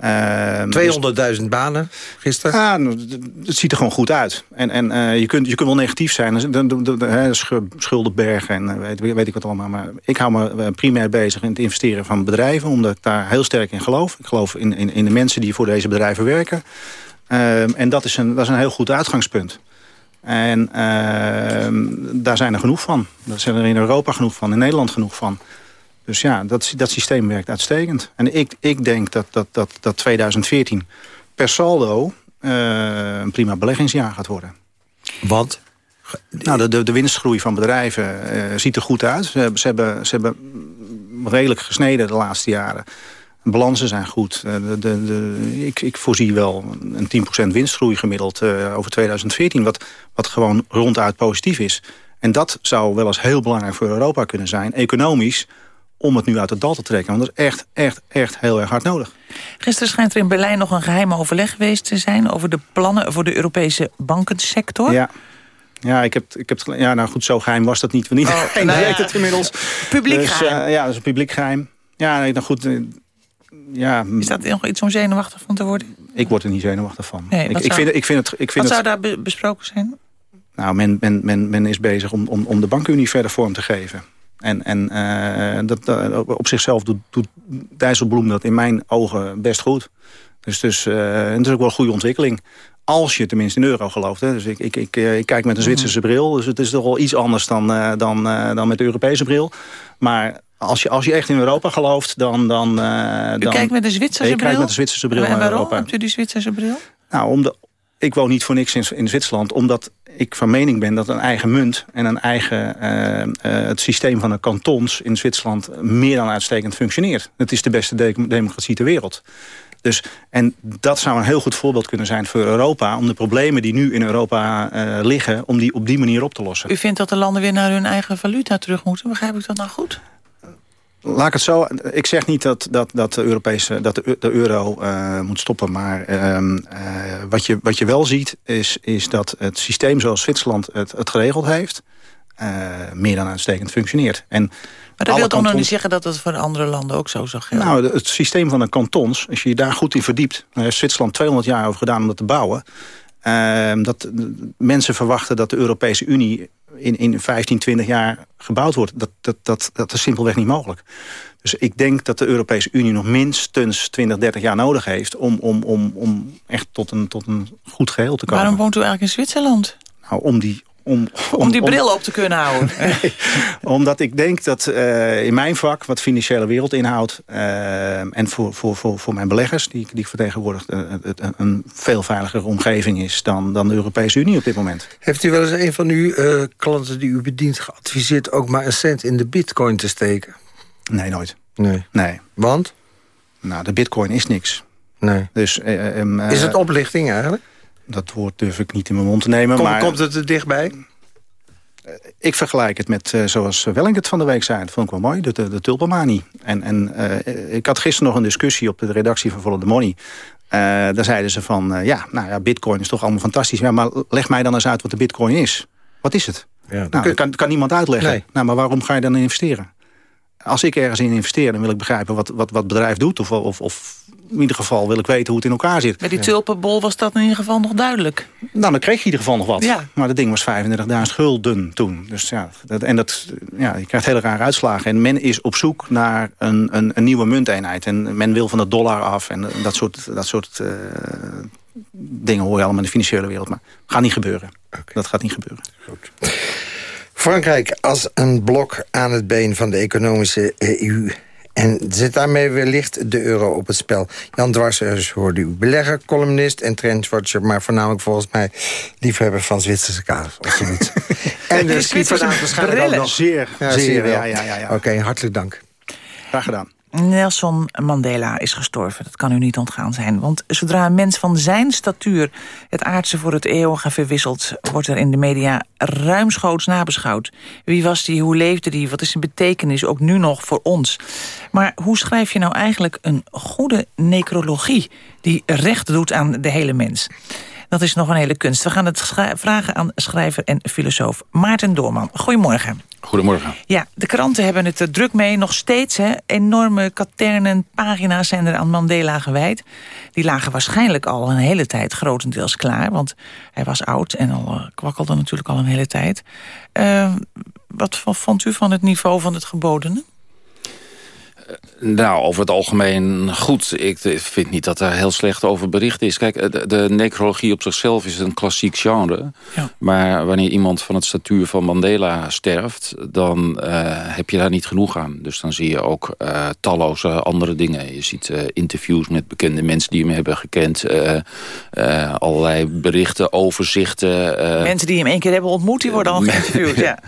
Uh, ehm, 200.000 dus, banen gisteren? Ja, het ziet er gewoon goed uit. En, en uh, je, kunt, je kunt wel negatief zijn. De, de, de, schuldenberg en uh, weet, weet, ik wat allemaal. Maar ik hou me eh, primair bezig in het investeren van bedrijven. Omdat ik daar heel sterk in geloof. Ik geloof in, in, in de mensen die voor deze bedrijven werken. Ehm, en dat is, een, dat is een heel goed uitgangspunt. En uh, daar zijn er genoeg van. Daar zijn er in Europa genoeg van, in Nederland genoeg van. Dus ja, dat, dat systeem werkt uitstekend. En ik, ik denk dat, dat, dat, dat 2014 per saldo uh, een prima beleggingsjaar gaat worden. Want? Nou, de, de, de winstgroei van bedrijven uh, ziet er goed uit. Ze, hebben, ze hebben redelijk gesneden de laatste jaren balansen zijn goed. Eh, de, de, de, ik, ik, voorzie wel een 10% winstgroei gemiddeld uh, over 2014... Wat, wat gewoon ronduit positief is. En dat zou wel eens heel belangrijk voor Europa kunnen zijn... economisch, om het nu uit het dal te trekken. Want dat is echt, echt, echt heel erg hard nodig. Gisteren schijnt er in Berlijn nog een geheim overleg geweest te zijn... over de plannen voor de Europese bankensector. Ja. Ja, ik heb, ik heb, ja, nou goed, zo geheim was dat niet. Want iedereen oh, nou weet het inmiddels. Publiek dus, geheim. Uh, ja, dat is een publiek geheim. Ja, nou goed, ja, is dat nog iets om zenuwachtig van te worden? Ik word er niet zenuwachtig van. Nee, ik, ik, vind, ik vind het, ik vind wat het, zou daar besproken zijn? Nou, men, men, men, men is bezig om, om, om de bankunie verder vorm te geven. En, en uh, dat, uh, op zichzelf doet, doet Dijsselbloem dat in mijn ogen best goed. Dus, dus uh, het is ook wel een goede ontwikkeling. Als je tenminste in euro gelooft. Hè. Dus ik, ik, ik, ik, kijk met een Zwitserse bril. Dus het is toch wel iets anders dan, dan, dan met de Europese bril. Maar als je, als je echt in Europa gelooft, dan... dan, uh, u kijkt met een Zwitserse bril? Ik kijk met een Zwitserse bril en waarom Europa. hebt u die Zwitserse bril? Nou, omdat ik woon niet voor niks in, in Zwitserland. Omdat ik van mening ben dat een eigen munt en een eigen... Uh, uh, het systeem van de kantons in Zwitserland meer dan uitstekend functioneert. Het is de beste de democratie ter wereld. Dus, en dat zou een heel goed voorbeeld kunnen zijn voor Europa... om de problemen die nu in Europa uh, liggen, om die op die manier op te lossen. U vindt dat de landen weer naar hun eigen valuta terug moeten? Begrijp ik dat nou goed? Laat ik het zo. Ik zeg niet dat, dat, dat, de, Europese, dat de, de euro uh, moet stoppen. Maar uh, uh, wat, je, wat je wel ziet is, is dat het systeem zoals Zwitserland het, het geregeld heeft... meer dan uitstekend functioneert. En maar dat wil toch nog niet zeggen dat het voor andere landen ook zo zou gelden? Nou, het systeem van de kantons, als je je daar goed in verdiept... daar heeft Zwitserland 200 jaar over gedaan om dat te bouwen... Ehm, dat mensen verwachten dat de Europese Unie in, in 15, 20 jaar gebouwd wordt. Dat, dat, dat, dat is simpelweg niet mogelijk. Dus ik denk dat de Europese Unie nog minstens 20, 30 jaar nodig heeft... om, om, om, om echt tot een, tot een goed geheel te komen. Waarom woont u eigenlijk in Zwitserland? Nou, om die, om, om, die bril op te kunnen houden. omdat ik denk dat uh, in mijn vak, wat financiële wereld inhoudt... Uh, en voor, voor, voor, voor mijn beleggers, die, die ik vertegenwoordig... Uh, het een veel veiligere omgeving is dan, dan de Europese Unie op dit moment. Heeft u wel eens een van uw klanten die u bedient geadviseerd... ook maar een cent in de bitcoin te steken? Nee, nooit. Nee. nee. Want? Nou, de bitcoin is niks. Nee. Dus, um, is het oplichting eigenlijk? Dat woord durf ik niet in mijn mond te nemen. Kom, maar, komt het er dichtbij? Ik vergelijk het met, uh, zoals Wellington van de week zei. Dat vond ik wel mooi, de, de, de tulpenmanie. En, en uh, ik had gisteren nog een discussie op de redactie van Follow the Money. daar zeiden ze van, ja, nou ja, bitcoin is toch allemaal fantastisch. Ja, maar leg mij dan eens uit wat de bitcoin is. Wat is het? Ja, nou, dat kan, kan niemand uitleggen. Nou, maar waarom ga je dan investeren? Als ik ergens in investeer, dan wil ik begrijpen wat, wat, wat het bedrijf doet. Of, of, of in ieder geval wil ik weten hoe het in elkaar zit. Met die tulpenbol was dat in ieder geval nog duidelijk. Nou, dan kreeg je in ieder geval nog wat. Ja. Maar dat ding was 35.000 gulden toen. Dus ja, dat, en dat, ja, je krijgt hele rare uitslagen. En men is op zoek naar een, een, een nieuwe munteenheid. En men wil van de dollar af. En dat soort, dat soort uh, dingen hoor je allemaal in de financiële wereld. Maar gaat niet gebeuren. Dat gaat niet gebeuren. Goed. Frankrijk als een blok aan het been van de economische EU. En zit daarmee wellicht de euro op het spel. Jan Dwarsers hoorde u belegger, columnist en trendwatcher... maar voornamelijk volgens mij liefhebber van Zwitserse kaas of zoiets. en de schiet vanavond waarschijnlijk ook nog. Zeer, ja, zeer, ja, ja, ja, ja. Oké, hartelijk dank. Graag gedaan. Nelson Mandela is gestorven. Dat kan u niet ontgaan zijn. Want zodra een mens van zijn statuur het aardse voor het eeuwige verwisselt... wordt er in de media ruimschoots nabeschouwd. Wie was die, hoe leefde die, wat is zijn betekenis, ook nu nog voor ons? Maar hoe schrijf je nou eigenlijk een goede necrologie... die recht doet aan de hele mens? Dat is nog een hele kunst. We gaan het vragen aan schrijver en filosoof Maarten Doorman. Goedemorgen. Goedemorgen. Ja, de kranten hebben het er druk mee. Nog steeds hè, enorme katernen, pagina's zijn er aan Mandela gewijd. Die lagen waarschijnlijk al een hele tijd grotendeels klaar. Want hij was oud en al uh, kwakkelde natuurlijk al een hele tijd. Uh, wat vond u van het niveau van het gebodene? Nou, over het algemeen goed. Ik vind niet dat er heel slecht over bericht is. Kijk, de, de necrologie op zichzelf is een klassiek genre. Ja. Maar wanneer iemand van het statuur van Mandela sterft... dan uh, heb je daar niet genoeg aan. Dus dan zie je ook uh, talloze andere dingen. Je ziet uh, interviews met bekende mensen die hem hebben gekend. allerlei berichten, overzichten. mensen die hem één keer hebben ontmoet, die worden al geïnterviewd. ja.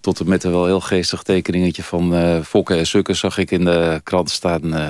Tot en met een wel heel geestig tekeningetje van Fokke en Sukken... zag ik in de krant staan... Uh,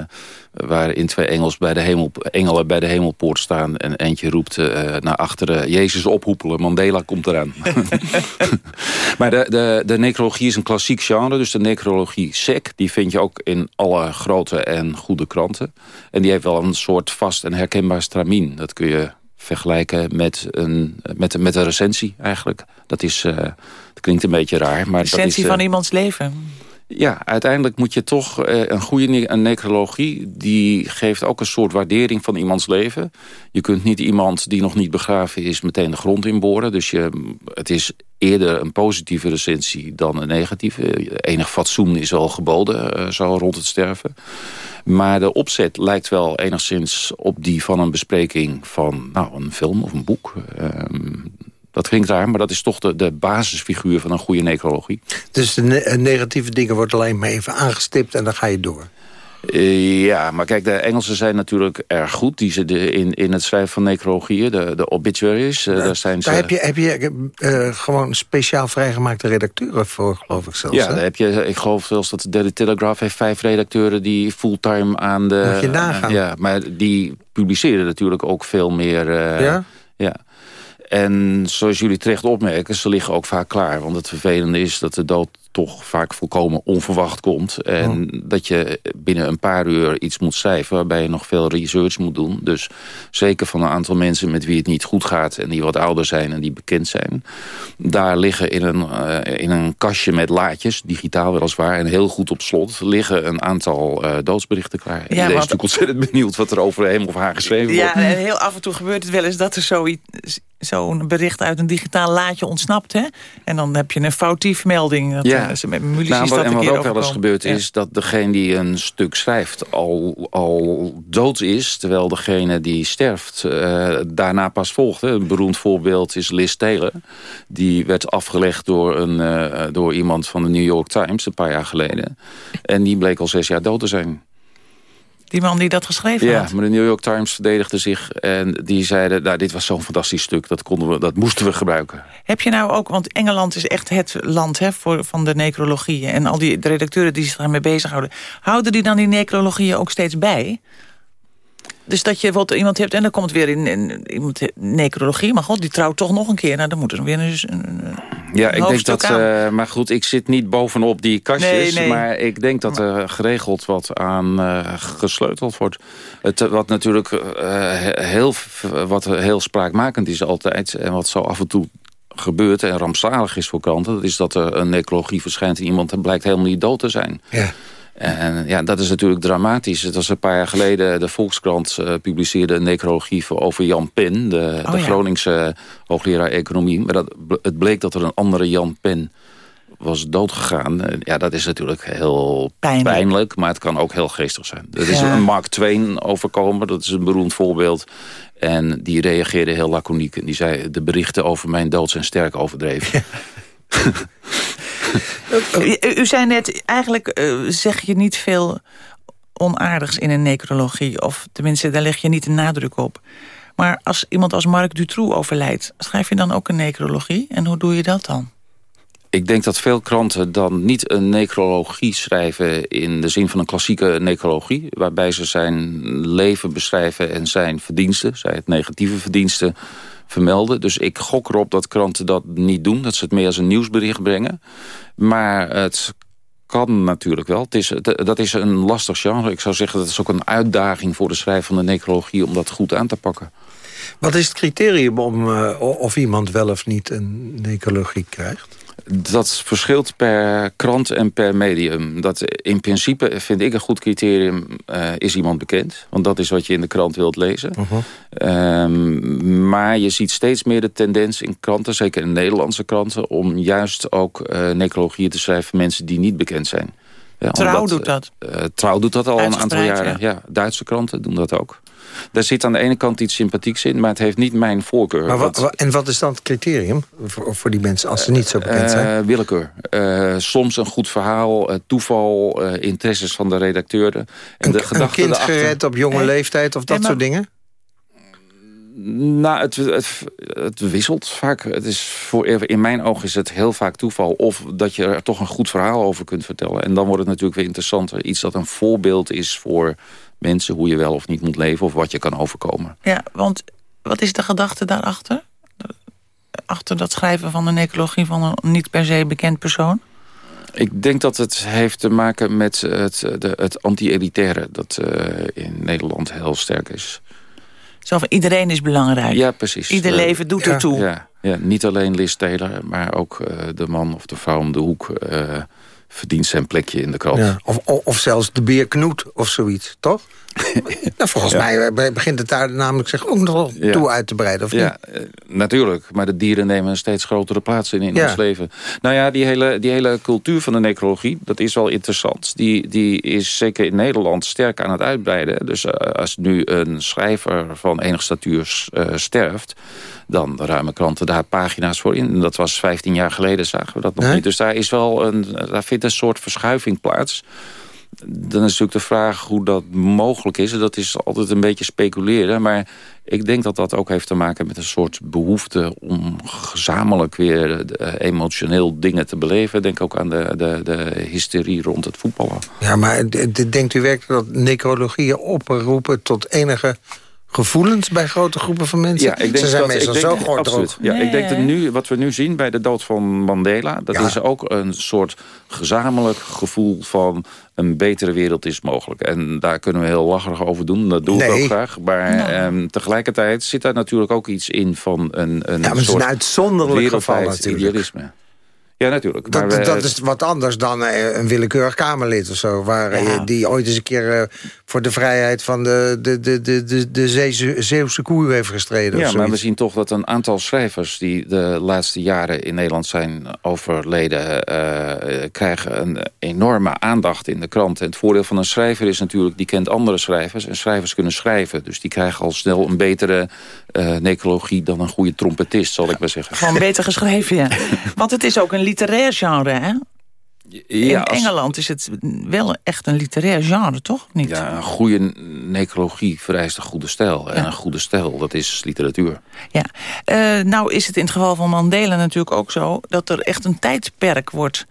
waarin twee engels bij de hemel, engelen bij de hemelpoort staan... en eentje roept uh, naar achteren... Jezus ophoepelen, Mandela komt eraan. maar de, de, de necrologie is een klassiek genre. Dus de necrologie sec, die vind je ook in alle grote en goede kranten. En die heeft wel een soort vast en herkenbaar stramien. Dat kun je vergelijken met een, met, met een recensie eigenlijk. Dat, is, uh, dat klinkt een beetje raar. Maar recensie dat is, uh, van iemands leven? Ja, uiteindelijk moet je toch eh, een goede een necrologie... die geeft ook een soort waardering van iemands leven. Je kunt niet iemand die nog niet begraven is meteen de grond inboren. Dus je, het is eerder een positieve recensie dan een negatieve. Enig fatsoen is wel geboden, uh, zo rond het sterven. Maar de opzet lijkt wel enigszins op die van een bespreking van nou, een film of een boek. Uh, dat klinkt raar, maar dat is toch de, de basisfiguur van een goede necrologie. Dus de negatieve dingen worden alleen maar even aangestipt en dan ga je door. Uh, ja, maar kijk, de Engelsen zijn natuurlijk erg goed. Die ze de, in, in het schrijven van necrologieën, de, de obituaries. Uh, daar zijn daar heb je, heb je uh, gewoon speciaal vrijgemaakte redacteuren voor, geloof ik zelfs. Ja, daar heb je, ik geloof zelfs dat de Telegraph heeft vijf redacteuren... die fulltime aan de... Moet je nagaan. ja, maar die publiceren natuurlijk ook veel meer... ja? Ja. En zoals jullie terecht opmerken, ze liggen ook vaak klaar. Want het vervelende is dat de dood toch vaak volkomen onverwacht komt. En oh. dat je binnen een paar uur iets moet schrijven... waarbij je nog veel research moet doen. Dus zeker van een aantal mensen met wie het niet goed gaat... en die wat ouder zijn en die bekend zijn... daar liggen in een, uh, in een kastje met laadjes, digitaal weliswaar... en heel goed op slot, liggen een aantal uh, doodsberichten klaar. Ja, is natuurlijk ontzettend benieuwd wat er over hem of haar geschreven ja, wordt. Ja, en heel af en toe gebeurt het wel eens dat er zoiets zo'n bericht uit een digitaal laadje ontsnapt. Hè? En dan heb je een foutief melding. Dat, ja. Uh, met nou, wat, en wat ook wel eens gebeurd ja. is... dat degene die een stuk schrijft al, al dood is... terwijl degene die sterft uh, daarna pas volgt. Hè. Een beroemd voorbeeld is Liz Taylor. Die werd afgelegd door, een, uh, door iemand van de New York Times... een paar jaar geleden. En die bleek al zes jaar dood te zijn. Die man die dat geschreven ja, had? Ja, maar de New York Times verdedigde zich. En die zeiden, nou, dit was zo'n fantastisch stuk. Dat, konden we, dat moesten we gebruiken. Heb je nou ook, want Engeland is echt het land hè, voor, van de necrologieën. En al die de redacteuren die zich daarmee bezighouden. Houden die dan die necrologieën ook steeds bij? Dus dat je bijvoorbeeld iemand hebt en dan komt het weer in, in, in necrologie. Maar god, die trouwt toch nog een keer. Nou, dan moet er weer een... een Ja, ik denk dat. Uh, maar goed, ik zit niet bovenop die kastjes. Nee, nee. Maar ik denk dat er geregeld wat aan uh, gesleuteld wordt. Het, wat natuurlijk uh, heel, wat heel spraakmakend is altijd. En wat zo af en toe gebeurt en rampzalig is voor kranten... dat is dat er een necrologie verschijnt en iemand blijkt helemaal niet dood te zijn. Ja. En ja, dat is natuurlijk dramatisch. Het was een paar jaar geleden, de Volkskrant uh, publiceerde een necrologie over Jan Pen, de, Oh, de ja. Groningse hoogleraar economie. Maar dat, het bleek dat er een andere Jan Pen was doodgegaan. En Ja, dat is natuurlijk heel Pijnlijk. pijnlijk, maar het kan ook heel geestig zijn. Er is Ja. een Mark Twain overkomen, dat is een beroemd voorbeeld. En die reageerde heel laconiek. En die zei, de berichten over mijn dood zijn sterk overdreven. U, u zei net, eigenlijk eh, zeg je niet veel onaardigs in een necrologie. Of tenminste, daar leg je niet de nadruk op. Maar als iemand als Marc Dutroux overlijdt... schrijf je dan ook een necrologie? En hoe doe je dat dan? Ik denk dat veel kranten dan niet een necrologie schrijven... in de zin van een klassieke necrologie... waarbij ze zijn leven beschrijven en zijn verdiensten... zij het negatieve verdiensten vermelden. Dus ik gok erop dat kranten dat niet doen. Dat ze het meer als een nieuwsbericht brengen. Maar het kan natuurlijk wel. Het is, dat is een lastig genre. Ik zou zeggen dat is ook een uitdaging voor de schrijver van de necrologie... om dat goed aan te pakken. Wat is het criterium om eh, of iemand wel of niet een necrologie krijgt? Dat verschilt per krant en per medium. Dat in principe vind ik een goed criterium, eh, is iemand bekend. Want dat is wat je in de krant wilt lezen. Ehm, maar je ziet steeds meer de tendens in kranten, zeker in Nederlandse kranten... om juist ook eh necrologieën te schrijven voor mensen die niet bekend zijn. Ja, Trouw omdat, doet dat. eh, Trouw doet dat al een aantal jaren. Ja. Duitse kranten doen dat ook. Daar zit aan de ene kant iets sympathieks in, maar het heeft niet mijn voorkeur. Maar wat, Wat- wa- en wat is dan het criterium voor, voor die mensen als ze niet zo bekend zijn? eh, willekeur. Eh, soms een goed verhaal, eh, toeval, eh, interesses van de redacteuren. En Een, de een gedachte kind erachter- gered op jonge leeftijd of dat Nee, maar- soort dingen? Nou, het, het, het wisselt vaak. Het is voor, in mijn ogen is het heel vaak toeval. Of dat je er toch een goed verhaal over kunt vertellen. En dan wordt het natuurlijk weer interessanter. Iets dat een voorbeeld is voor mensen... hoe je wel of niet moet leven of wat je kan overkomen. Ja, want wat is de gedachte daarachter? Achter dat schrijven van een necrologie van een niet per se bekend persoon? Ik denk dat het heeft te maken met het, het anti-elitaire... dat eh, in Nederland heel sterk is. Zo van iedereen is belangrijk. Ja, precies. Ieder Eh, leven doet ja. ertoe. Ja, ja, niet alleen Liz Taylor, maar ook eh, de man of de vrouw om de hoek... verdient zijn plekje in de krant. Ja. Of, of, of zelfs de beer Knoet of zoiets, toch? nou, volgens mij eh, begint het daar namelijk zich ook nog Ja. toe uit te breiden. Of Ja, eh, natuurlijk. Maar de dieren nemen een steeds grotere plaats in ons leven. Nou ja, die hele, die hele cultuur van de necrologie, dat is wel interessant. Die, die is zeker in Nederland sterk aan het uitbreiden. Dus eh, als nu een schrijver van enig statuur sterft... dan ruimen kranten daar pagina's voor in. En dat was 15 jaar geleden, zagen we dat nog Nee? niet. Dus daar, is wel een, daar vindt een soort verschuiving plaats... Dan is natuurlijk de vraag hoe dat mogelijk is. Dat is altijd een beetje speculeren. Maar ik denk dat dat ook heeft te maken met een soort behoefte... om gezamenlijk weer eh, emotioneel dingen te beleven. Denk ook aan de, de, de hysterie rond het voetballen. Ja, maar denkt u werkelijk dat necrologieën oproepen tot enige gevoelens bij grote groepen van mensen? Ze zijn dat- meestal ik zo denk- gewoon absoluut. droog. Ja, Nee, ik denk dat nu, wat we nu zien bij de dood van Mandela... dat Ja. is ook een soort gezamenlijk gevoel van... een betere wereld is mogelijk. En daar kunnen we heel lacherig over doen. Dat doe ik Nee. ook graag. Maar ehm, tegelijkertijd zit daar natuurlijk ook iets in van een, een Ja, maar het is soort een uitzonderlijk geval natuurlijk. idealisme. Ja, natuurlijk. Maar Dat, we- dat is wat anders dan eh, een willekeurig Kamerlid of zo. Waar, eh, Ja. die ooit eens een keer eh, voor de vrijheid van de, de, de, de, de, de Zeeuwse, Zeeuwse koe heeft gestreden. Ja, maar we zien toch dat een aantal schrijvers... die de laatste jaren in Nederland zijn overleden... eh, krijgen een enorme aandacht in de krant. En het voordeel van een schrijver is natuurlijk... die kent andere schrijvers en schrijvers kunnen schrijven. Dus die krijgen al snel een betere eh necrologie... dan een goede trompetist, zal ik maar zeggen. Gewoon beter geschreven, ja. Want het is ook een literair genre, hè? In Ja, Engeland is het wel echt een literair genre, toch? Niet? Ja, een goede necrologie vereist een goede stijl. En een goede stijl, dat is literatuur. Ja. Eh, nou is het in het geval van Mandela natuurlijk ook zo... dat er echt een tijdperk wordt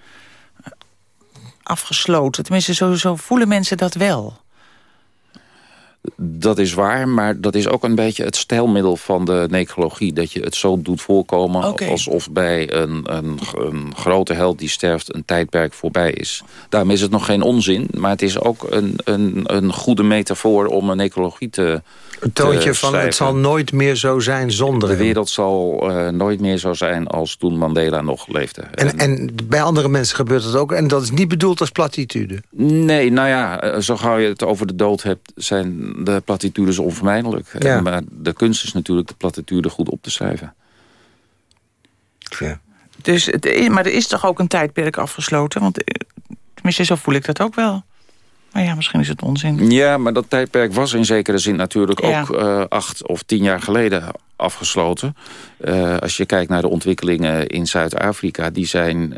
afgesloten. Tenminste, zo, zo voelen mensen dat wel. Dat is waar, maar dat is ook een beetje het stijlmiddel van de necrologie. Dat je het zo doet voorkomen alsof bij een, een, een grote held die sterft een tijdperk voorbij is. Daarom is het nog geen onzin, maar het is ook een, een, een goede metafoor om een necrologie te Een toontje te van het zal nooit meer zo zijn zonder De hem. wereld zal eh, nooit meer zo zijn als toen Mandela nog leefde. En, en bij andere mensen gebeurt dat ook. En dat is niet bedoeld als platitude. Nee, nou ja, eh, zo gauw je het over de dood hebt... zijn de platitudes onvermijdelijk. Ja. Eh, Maar de kunst is natuurlijk de platitude goed op te schrijven. Ja. Dus het, maar er is toch ook een tijdperk afgesloten? Want eh, tenminste, zo voel ik dat ook wel. Maar ja, misschien is het onzin. Ja, maar dat tijdperk was in zekere zin natuurlijk Ja. ook eh, acht of tien jaar geleden afgesloten. Eh, als je kijkt naar de ontwikkelingen in Zuid-Afrika... die zijn,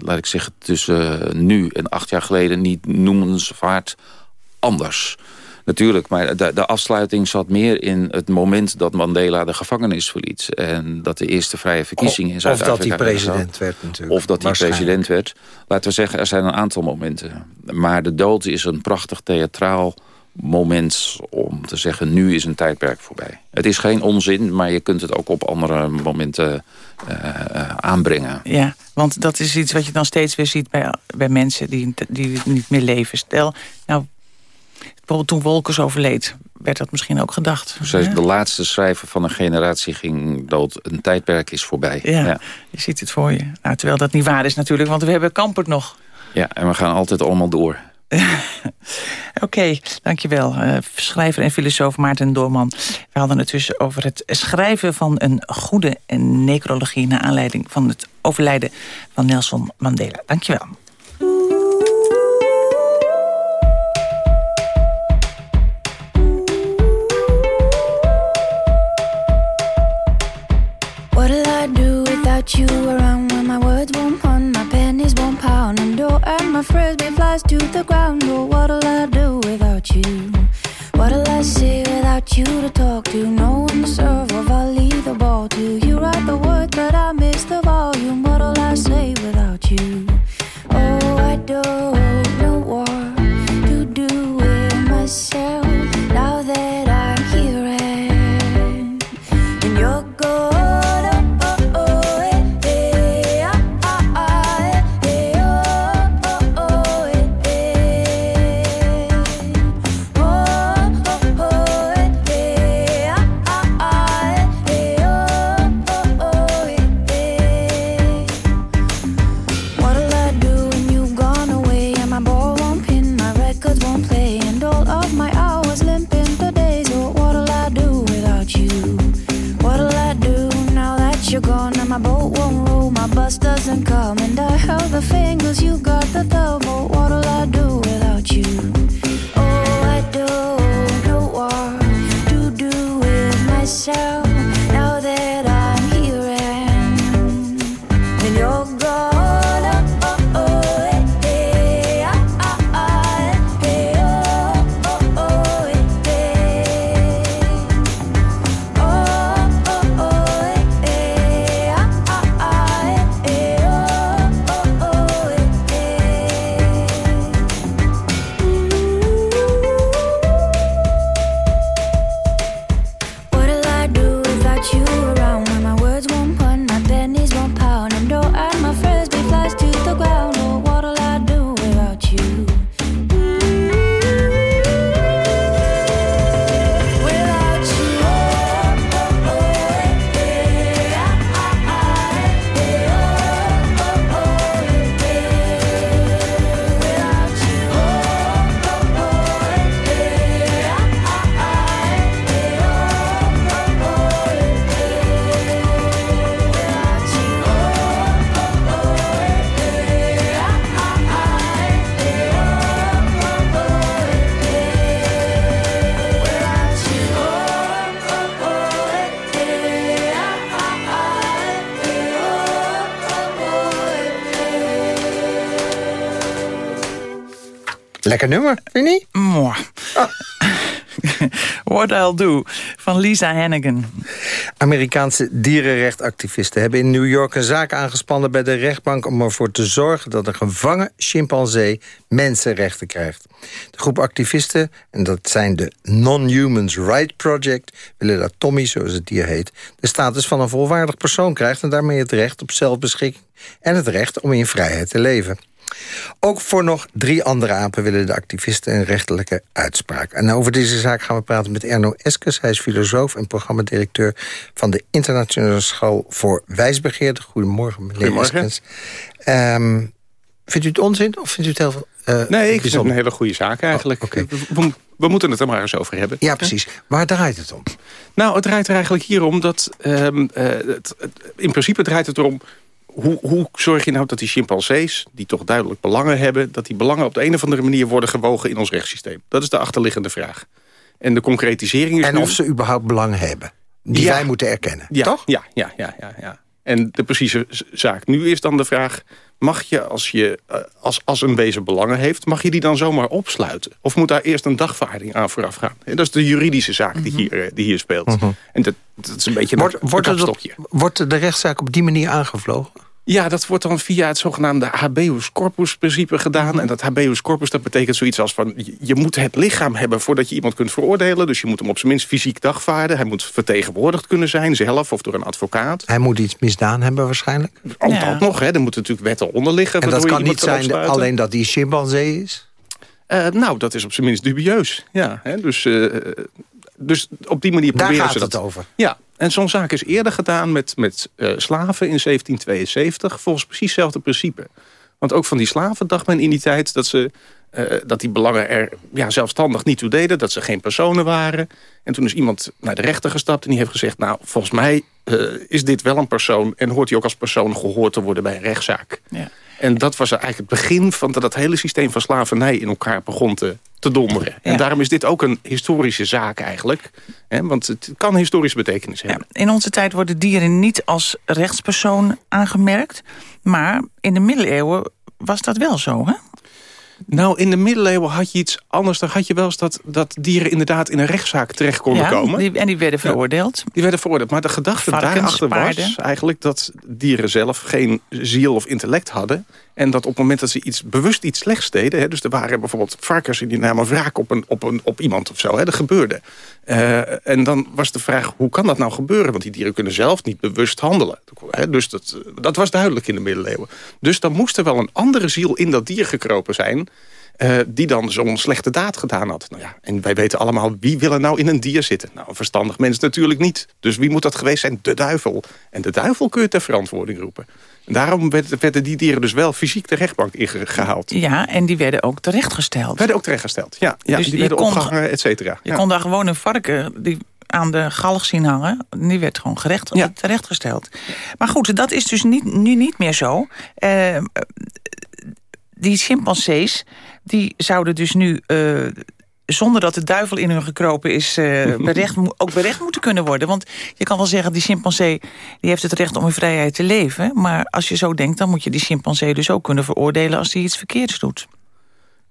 laat ik zeggen, tussen nu en acht jaar geleden... niet noemenswaard anders. Natuurlijk, maar de, de afsluiting zat meer in het moment... dat Mandela de gevangenis verliet. En dat de eerste vrije verkiezingen in Of Zuid-Afrika... dat hij president werd natuurlijk. Of dat hij president werd. Laten we zeggen, er zijn een aantal momenten. Maar de dood is een prachtig theatraal moment om te zeggen... nu is een tijdperk voorbij. Het is geen onzin, maar je kunt het ook op andere momenten eh, eh, aanbrengen. Ja, want dat is iets wat je dan steeds weer ziet bij, bij mensen die, die niet meer leven. Stel, nou, bijvoorbeeld toen Wolkers overleed, werd dat misschien ook gedacht. Dus de laatste schrijver van een generatie ging dood. Een tijdperk is voorbij. Ja, ja. je ziet het voor je. Nou, terwijl dat niet waar is natuurlijk, want we hebben Kampert nog. Ja, en we gaan altijd allemaal door. Oké, dankjewel. Uh, schrijver en filosoof Maarten Doorman. We hadden het dus over het schrijven van een goede necrologie... naar aanleiding van het overlijden van Nelson Mandela. Dankjewel. You around when my words won't pun, my pennies won't pound, and door and my frisbee flies to the ground? Oh, what'll I do without you? What'll I say without you to talk to? No one to serve, or I'll leave the ball to you. Write the words, but I miss the volume. What'll I say without you? Oh, I don't know what to do with myself now that doesn't come, and I held the fingers, you got the thumb. Lekker nummer, vind je niet? Mwah. What I'll Do van Lisa Hannigan. Amerikaanse dierenrechtactivisten hebben in New York een zaak aangespannen bij de rechtbank om ervoor te zorgen dat een gevangen chimpansee mensenrechten krijgt. De groep activisten, en dat zijn de Non-Humans Right Project, willen dat Tommy, zoals het dier heet, de status van een volwaardig persoon krijgt en daarmee het recht op zelfbeschikking en het recht om in vrijheid te leven. Ook voor nog drie andere apen willen de activisten een rechterlijke uitspraak. En over deze zaak gaan we praten met Erno Eskes. Hij is filosoof en programmadirecteur van de Internationale School voor Wijsbegeerte. Goedemorgen, meneer Goedemorgen. Eskes. Ehm, vindt u het onzin of vindt u het heel... eh, Nee, ik vind het een hele goede zaak eigenlijk. we, we- we moeten het er maar eens over hebben. Ja, precies. Waar draait het om? Nou, het draait er eigenlijk hier om dat... ehm, eh, het, het- in principe draait het erom... Hoe, hoe zorg je nou dat die chimpansees, die toch duidelijk belangen hebben... dat die belangen op de een of andere manier worden gewogen in ons rechtssysteem? Dat is de achterliggende vraag. En de concretisering is En nu... of ze überhaupt belang hebben. Die Ja. wij moeten erkennen. Ja, Toch? Ja, ja, ja, ja, ja. En de precieze zaak nu is dan de vraag... mag je als, je eh, als, als een wezen belangen heeft... mag je die dan zomaar opsluiten? Of moet daar eerst een dagvaarding aan vooraf gaan? Hè, Dat is de juridische zaak die, hier, eh, die hier speelt. En dat, dat is een beetje Wordt, een, wordt, een het op- kapstokje. wordt de rechtszaak op die manier aangevlogen? Ja, dat wordt dan via het zogenaamde habeus corpus principe gedaan. En dat habeus corpus dat betekent zoiets als van... je- moet het lichaam hebben voordat je iemand kunt veroordelen. Dus je moet hem op zijn minst fysiek dagvaarden. Hij moet vertegenwoordigd kunnen zijn, zelf of door een advocaat. Hij moet iets misdaan hebben waarschijnlijk. Ook Ja. dat nog, hè. er moeten natuurlijk wetten onder liggen. En dat kan niet zijn alleen dat hij een chimpansee is? Eh, nou, dat is op zijn minst dubieus. Ja, hè. Dus, eh, dus op die manier Daar proberen gaat ze het dat. over. Ja, en zo'n zaak is eerder gedaan met, met eh, slaven in 1772... volgens precies hetzelfde principe. Want ook van die slaven dacht men in die tijd... dat, ze, eh, dat die belangen er ja, zelfstandig niet toe deden... dat ze geen personen waren. En toen is iemand naar de rechter gestapt en die heeft gezegd... nou, volgens mij eh, is dit wel een persoon... en hoort hij ook als persoon gehoord te worden bij een rechtszaak. Ja. En dat was eigenlijk het begin van dat hele systeem van slavernij in elkaar begon te, te donderen. En Ja. daarom is dit ook een historische zaak eigenlijk. Hè, want het kan historische betekenis hebben. In onze tijd worden dieren niet als rechtspersoon aangemerkt. Maar in de middeleeuwen was dat wel zo, hè? Nou, in de middeleeuwen had je iets anders. Dan had je wel eens dat, dat dieren inderdaad in een rechtszaak terecht konden ja, komen. Die, en die werden veroordeeld. Die werden veroordeeld. Maar de gedachte Varkens, daarachter paarden. was eigenlijk dat dieren zelf geen ziel of intellect hadden. En dat op het moment dat ze iets bewust iets slechts deden... Hè, dus er waren bijvoorbeeld varkens die namen wraak op, een, op, een, op iemand of zo. Hè, dat gebeurde. Eh, en dan was de vraag, hoe kan dat nou gebeuren? Want die dieren kunnen zelf niet bewust handelen. Hè, dus dat, dat was duidelijk in de middeleeuwen. Dus dan moest er wel een andere ziel in dat dier gekropen zijn... eh, die dan zo'n slechte daad gedaan had. Nou ja, en wij weten allemaal, wie wil er nou in een dier zitten? Nou, een verstandig mens natuurlijk niet. Dus wie moet dat geweest zijn? De duivel. En de duivel kun je ter verantwoording roepen. Daarom werd- werden die dieren dus wel fysiek de rechtbank ingehaald. Ja, en die werden ook terechtgesteld. Werden ook terechtgesteld, ja. ja Dus die je werden kon- opgehangen, et cetera. Je Ja. kon daar gewoon een varken die aan de galg zien hangen. Die werd gewoon gerecht, Ja. terechtgesteld. Maar goed, dat is dus niet, nu niet meer zo. Eh, die chimpansees, die zouden dus nu... eh, zonder dat de duivel in hun gekropen is, eh, berecht, ook berecht moeten kunnen worden. Want je kan wel zeggen, die chimpansee die heeft het recht om in vrijheid te leven. Maar als je zo denkt, dan moet je die chimpansee dus ook kunnen veroordelen... als hij iets verkeerds doet.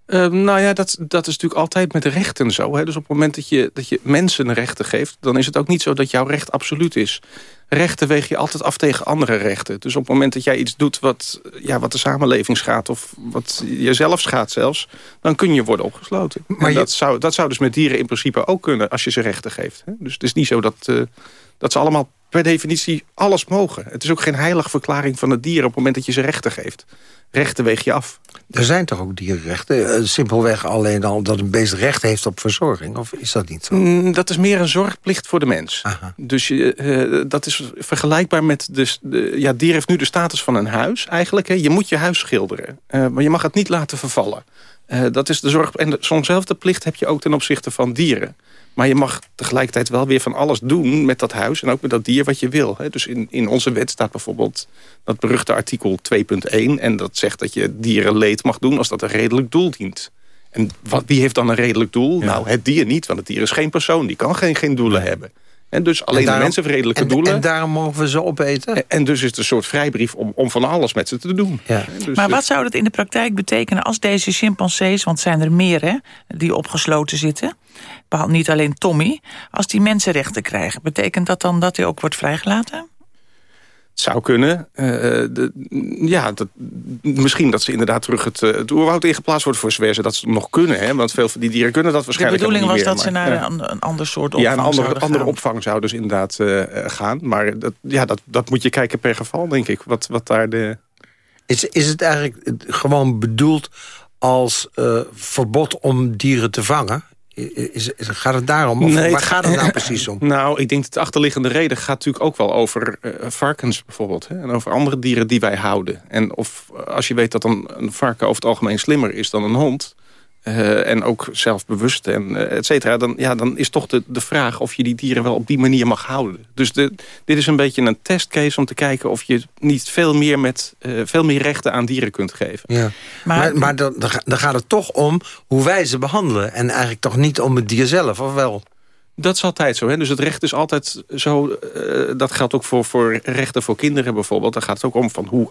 Eh, nou ja, dat, dat is natuurlijk altijd met rechten zo. Hè? Dus op het moment dat je, dat je mensen rechten geeft... dan is het ook niet zo dat jouw recht absoluut is. Rechten weeg je altijd af tegen andere rechten. Dus op het moment dat jij iets doet wat, ja, wat de samenleving schaadt... of wat jezelf schaadt zelfs... dan kun je worden opgesloten. Maar je- dat, zou, dat zou dus met dieren in principe ook kunnen... als je ze rechten geeft. Hè? Dus het is niet zo dat, eh, dat ze allemaal per definitie alles mogen. Het is ook geen heilige verklaring van het dier... op het moment dat je ze rechten geeft. Rechten weeg je af. Er zijn toch ook dierenrechten? Eh, simpelweg alleen al dat een beest recht heeft op verzorging? Of is dat niet zo? Mm, dat is meer een zorgplicht voor de mens. Aha. Dus je, eh, dat is vergelijkbaar met... De, de, ja, dier heeft nu de status van een huis eigenlijk. Hè. Je moet je huis schilderen. Eh, maar je mag het niet laten vervallen. Eh, dat is de zorg. En de- zo'nzelfde plicht heb je ook ten opzichte van dieren. Maar je mag tegelijkertijd wel weer van alles doen met dat huis... en ook met dat dier wat je wil. Hè. Dus in, in onze wet staat bijvoorbeeld dat beruchte artikel 2.1... en dat zegt dat je dieren leed mag doen als dat een redelijk doel dient. En wat, wie heeft dan een redelijk doel? Nou, het dier niet, want het dier is geen persoon. Die kan geen, geen doelen hebben. En dus alleen En daarom- de mensenvredelijke en, doelen. En daarom mogen we ze opeten? En, en dus is het een soort vrijbrief om, om van alles met ze te doen. Ja. Dus, maar wat zou dat in de praktijk betekenen als deze chimpansees... want zijn er meer hè, die opgesloten zitten... behalve niet alleen Tommy... als die mensenrechten krijgen, betekent dat dan dat hij ook wordt vrijgelaten? Het zou kunnen. Eh, de, ja, dat, misschien dat ze inderdaad terug het, eh, het oerwoud ingeplaatst wordt... voor zover ze dat nog kunnen. Hè? Want veel van die dieren kunnen dat De waarschijnlijk bedoeling was dat niet ze naar een, een ander soort Ja, opvang een andere, zouden andere gaan. opvang zou dus inderdaad eh, eh, gaan. Maar dat, ja, dat, dat moet je kijken per geval, denk ik. Wat, wat daar de... Is, is het eigenlijk gewoon bedoeld als eh, verbod om dieren te vangen? Is, is- gaat het daarom? Of Nee, waar het gaat het nou precies om? Nou, ik denk dat de achterliggende reden gaat natuurlijk ook wel over eh, varkens bijvoorbeeld. Hè? En over andere dieren die wij houden. En of eh, als je weet dat een, een varken over het algemeen slimmer is dan een hond... eh, en ook zelfbewust en eh, et cetera... Dan, ja, dan is toch de, de vraag of je die dieren wel op die manier mag houden. Dus de, dit is een beetje een testcase om te kijken... of je niet veel meer, met, eh, veel meer rechten aan dieren kunt geven. Ja. Maar, maar, dan, dan dan gaat het toch om hoe wij ze behandelen. En eigenlijk toch niet om het dier zelf, of wel? Dat is altijd zo. Hè? Dus het recht is altijd zo... eh, dat geldt ook voor, voor rechten voor kinderen bijvoorbeeld. Dan gaat het ook om van hoe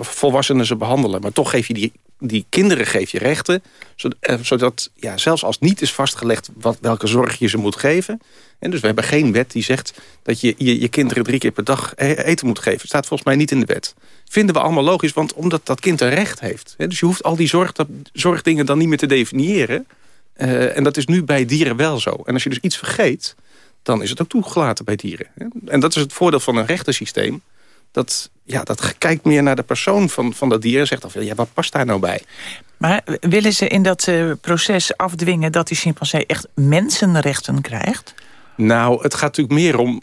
volwassenen ze behandelen. Maar toch geef je die, die kinderen geef je rechten. Zodat, eh, zodat ja, zelfs als niet is vastgelegd wat, welke zorg je ze moet geven... En dus we hebben geen wet die zegt dat je, je je kinderen drie keer per dag e- eten moet geven. staat volgens mij niet in de wet. Vinden we allemaal logisch, want omdat dat kind een recht heeft. Hè? Dus je hoeft al die zorg, dat, zorgdingen dan niet meer te definiëren. Eh, en dat is nu bij dieren wel zo. En als je dus iets vergeet, dan is het ook toegelaten bij dieren. En dat is het voordeel van een rechtensysteem. Dat, ja, dat kijkt meer naar de persoon van, van dat dier en zegt dan van, ja, wat past daar nou bij? Maar willen ze in dat eh, proces afdwingen dat die chimpansee echt mensenrechten krijgt? Nou, het gaat natuurlijk meer om...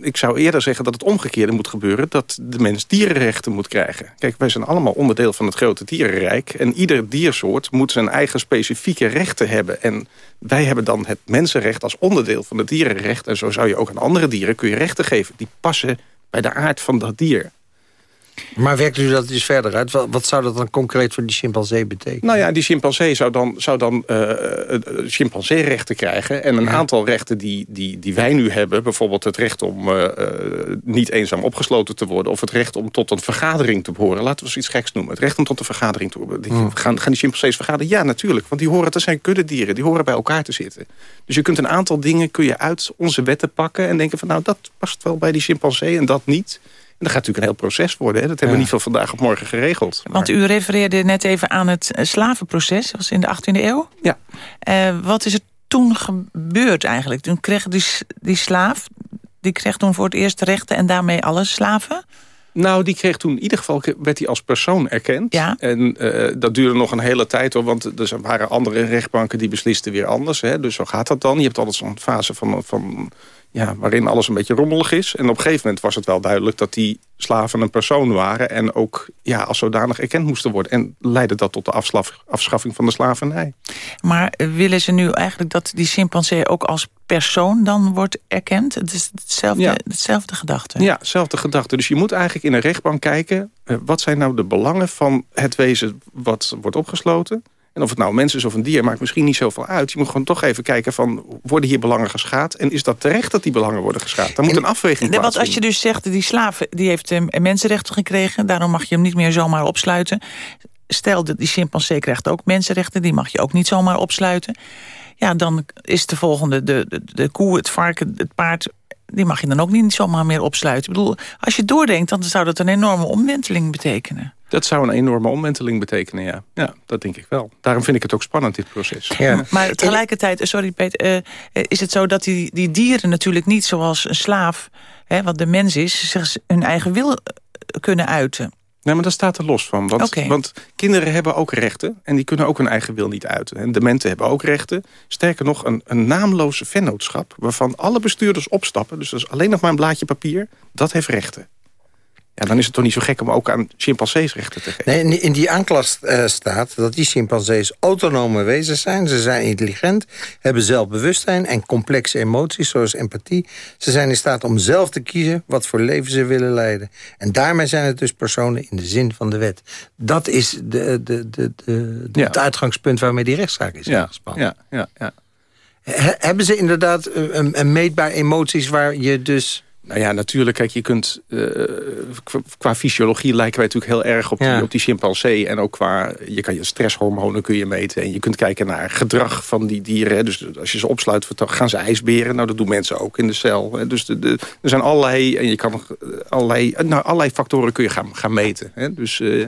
Ik zou eerder zeggen dat het omgekeerde moet gebeuren... dat de mens dierenrechten moet krijgen. Kijk, wij zijn allemaal onderdeel van het grote dierenrijk... en ieder diersoort moet zijn eigen specifieke rechten hebben. En wij hebben dan het mensenrecht als onderdeel van het dierenrecht... en zo zou je ook aan andere dieren kun je rechten geven... die passen bij de aard van dat dier. Maar werkt u dat eens verder uit? Wat, zou dat dan concreet voor die chimpansee betekenen? Nou ja, die chimpansee zou dan, zou dan uh, chimpansee-rechten krijgen. En een aantal rechten die, die, die wij nu hebben... bijvoorbeeld het recht om uh, niet eenzaam opgesloten te worden... of het recht om tot een vergadering te behoren. Laten we eens iets geks noemen. Het recht om tot een vergadering te behoren. Hmm. Gaan, gaan die chimpansees vergaderen? Ja, natuurlijk. Want die horen, dat zijn kuddedieren. Die horen bij elkaar te zitten. Dus je kunt een aantal dingen kun je uit onze wetten pakken... en denken van nou, dat past wel bij die chimpansee en dat niet... En dat gaat natuurlijk een heel proces worden. Hè? Dat hebben we niet van vandaag op morgen geregeld. Maar... Want u refereerde net even aan het slavenproces. Dat was in de 18e eeuw. Ja. Uh, wat is er toen gebeurd eigenlijk? Toen kreeg die, die slaaf... die kreeg toen voor het eerst rechten en daarmee alle slaven? Nou, die kreeg toen in ieder geval werd hij als persoon erkend. Ja. En uh, dat duurde nog een hele tijd hoor, want er waren andere rechtbanken die beslisten weer anders. Hè? Dus zo gaat dat dan. Je hebt altijd zo'n fase van, van ja, waarin alles een beetje rommelig is. En op een gegeven moment was het wel duidelijk dat die slaven een persoon waren... en ook ja, als zodanig erkend moesten worden. En leidde dat tot de afslaf, afschaffing van de slavernij. Maar willen ze nu eigenlijk dat die chimpansee ook als persoon dan wordt erkend? Het is hetzelfde, Ja. hetzelfde gedachte. Ja, zelfde gedachte. Dus je moet eigenlijk in een rechtbank kijken... Uh, wat zijn nou de belangen van het wezen wat wordt opgesloten... En of het nou een mens is of een dier, maakt misschien niet zoveel uit. Je moet gewoon toch even kijken van, worden hier belangen geschaad? En is dat terecht dat die belangen worden geschaad? Daar moet een afweging Nee, want als je dus zegt, die slaaf die heeft eh, mensenrechten gekregen... daarom mag je hem niet meer zomaar opsluiten. Stel, dat die chimpansee krijgt ook mensenrechten... die mag je ook niet zomaar opsluiten. Ja, dan is de volgende, de, de, de koe, het varken, het paard... die mag je dan ook niet zomaar meer opsluiten. Ik bedoel, als je doordenkt, dan zou dat een enorme omwenteling betekenen. Dat zou een enorme omwenteling betekenen, ja. Ja, dat denk ik wel. Daarom vind ik het ook spannend, dit proces. Ja. Maar tegelijkertijd, sorry Peter, uh, is het zo dat die, die dieren natuurlijk niet zoals een slaaf... Hè, wat de mens is, zich hun eigen wil eh, kunnen uiten. Nee, maar dat staat er los van. Want, okay. want kinderen hebben ook rechten. En die kunnen ook hun eigen wil niet uiten. En dementen hebben ook rechten. Sterker nog, een, een naamloze vennootschap... waarvan alle bestuurders opstappen. Dus dat is alleen nog maar een blaadje papier. Dat heeft rechten. Ja, dan is het toch niet zo gek om ook aan chimpansees rechten te geven. Nee, in die aanklacht uh, staat dat die chimpansees autonome wezens zijn. Ze zijn intelligent, hebben zelfbewustzijn en complexe emoties zoals empathie. Ze zijn in staat om zelf te kiezen wat voor leven ze willen leiden. En daarmee zijn het dus personen in de zin van de wet. Dat is de, de, de, de, Ja. het uitgangspunt waarmee die rechtszaak is Ja, aangespannen. ja, ja, ja. He- hebben ze inderdaad een, een meetbaar emoties waar je dus... Nou ja, natuurlijk. Kijk, je kunt... eh, qua, qua fysiologie lijken wij natuurlijk heel erg op die, Ja. op die chimpansee. En ook qua... Je kan je stresshormonen kun je meten. En je kunt kijken naar gedrag van die dieren. Dus als je ze opsluit, gaan ze ijsberen. Nou, dat doen mensen ook in de cel. Dus de, de, er zijn allerlei... En je kan eh, allerlei, nou, allerlei factoren kun je gaan, gaan meten. Hè. Dus... eh,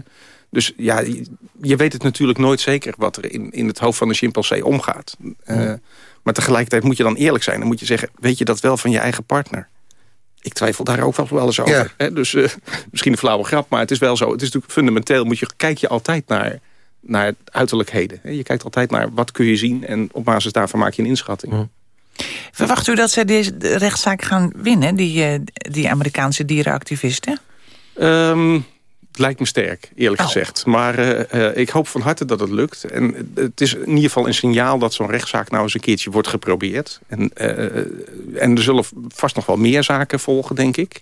dus ja, je, je weet het natuurlijk nooit zeker wat er in, in het hoofd van een chimpansee omgaat. Maar tegelijkertijd moet je dan eerlijk zijn. Dan moet je zeggen, weet je dat wel van je eigen partner? Ik twijfel daar ook wel eens over. Ja. Hè? Dus eh, misschien een flauwe grap, maar het is wel zo. Het is natuurlijk fundamenteel. Moet je, kijk je altijd naar, naar uiterlijkheden. hè. Je kijkt altijd naar wat kun je zien. En op basis daarvan maak je een inschatting. Verwacht u dat zij deze rechtszaak gaan winnen, die, eh, die Amerikaanse dierenactivisten? Ehm, het lijkt me sterk, eerlijk Oh. gezegd. Maar eh, eh, ik hoop van harte dat het lukt. En het is in ieder geval een signaal dat zo'n rechtszaak nou eens een keertje wordt geprobeerd. En, eh, en er zullen vast nog wel meer zaken volgen, denk ik.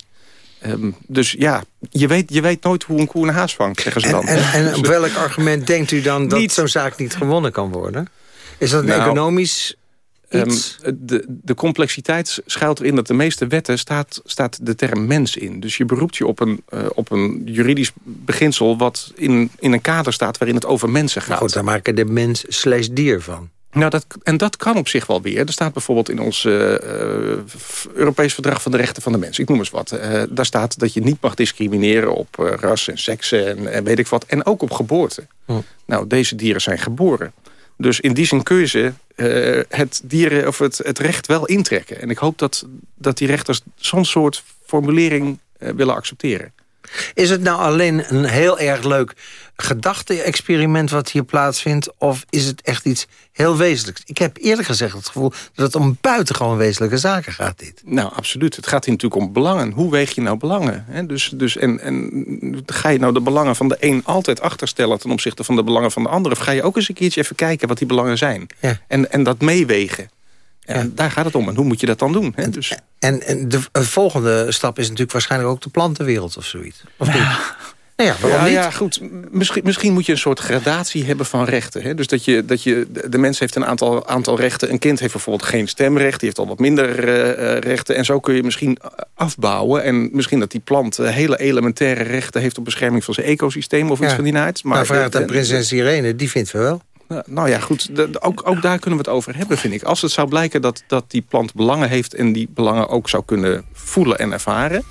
Ehm, dus ja, je weet, je weet nooit hoe een koe een haas vangt, zeggen ze En, dan. en, en op Dus, welk argument denkt u dan dat Niet- zo'n zaak niet gewonnen kan worden? Is dat een Nou, economisch Ehm, de, de complexiteit schuilt erin dat de meeste wetten staat, staat de term mens in. Dus je beroept je op een, eh, op een juridisch beginsel... wat in, in een kader staat waarin het over mensen gaat. Nou goed, daar maken de mens slash dier van. Nou, dat, en dat kan op zich wel weer. Er staat bijvoorbeeld in ons eh, eh, Europees Verdrag van de Rechten van de Mens. Ik noem eens wat. Daar staat dat je niet mag discrimineren op ras en seks en, en weet ik wat. En ook op geboorte. Hm. Nou, deze dieren zijn geboren. Dus in die zin kun je ze eh, het, dieren, of het, het recht wel intrekken. En ik hoop dat, dat die rechters zo'n soort formulering eh, willen accepteren. Is het nou alleen een heel erg leuk gedachte-experiment wat hier plaatsvindt... of is het echt iets heel wezenlijks? Ik heb eerlijk gezegd het gevoel dat het om buitengewoon wezenlijke zaken gaat dit. Nou, absoluut. Het gaat hier natuurlijk om belangen. Hoe weeg je nou belangen? Hè? Dus, dus, en, en ga je nou de belangen van de een altijd achterstellen... ten opzichte van de belangen van de ander? Of ga je ook eens een keertje even kijken wat die belangen zijn? Ja. En, en dat meewegen? En daar gaat het om. En hoe moet je dat dan doen? Hè? Dus, En, en de volgende stap is natuurlijk waarschijnlijk ook de plantenwereld of zoiets. Of niet? Nou ja, waarom ja, niet? ja, goed. Misschien, misschien moet je een soort gradatie hebben van rechten. Hè? Dus dat je, dat je, de mens heeft een aantal, aantal rechten. Een kind heeft bijvoorbeeld geen stemrecht. Die heeft al wat minder eh, eh, rechten. En zo kun je misschien afbouwen. En misschien dat die plant eh, hele elementaire rechten heeft... op bescherming van zijn ecosysteem of iets van die naart. Maar vraag het aan prinses Irene, die vindt we wel. Nou, nou ja, goed. de- ook, ook daar kunnen we het over hebben, vind ik. Als het zou blijken dat, dat die plant belangen heeft... en die belangen ook zou kunnen voelen en ervaren...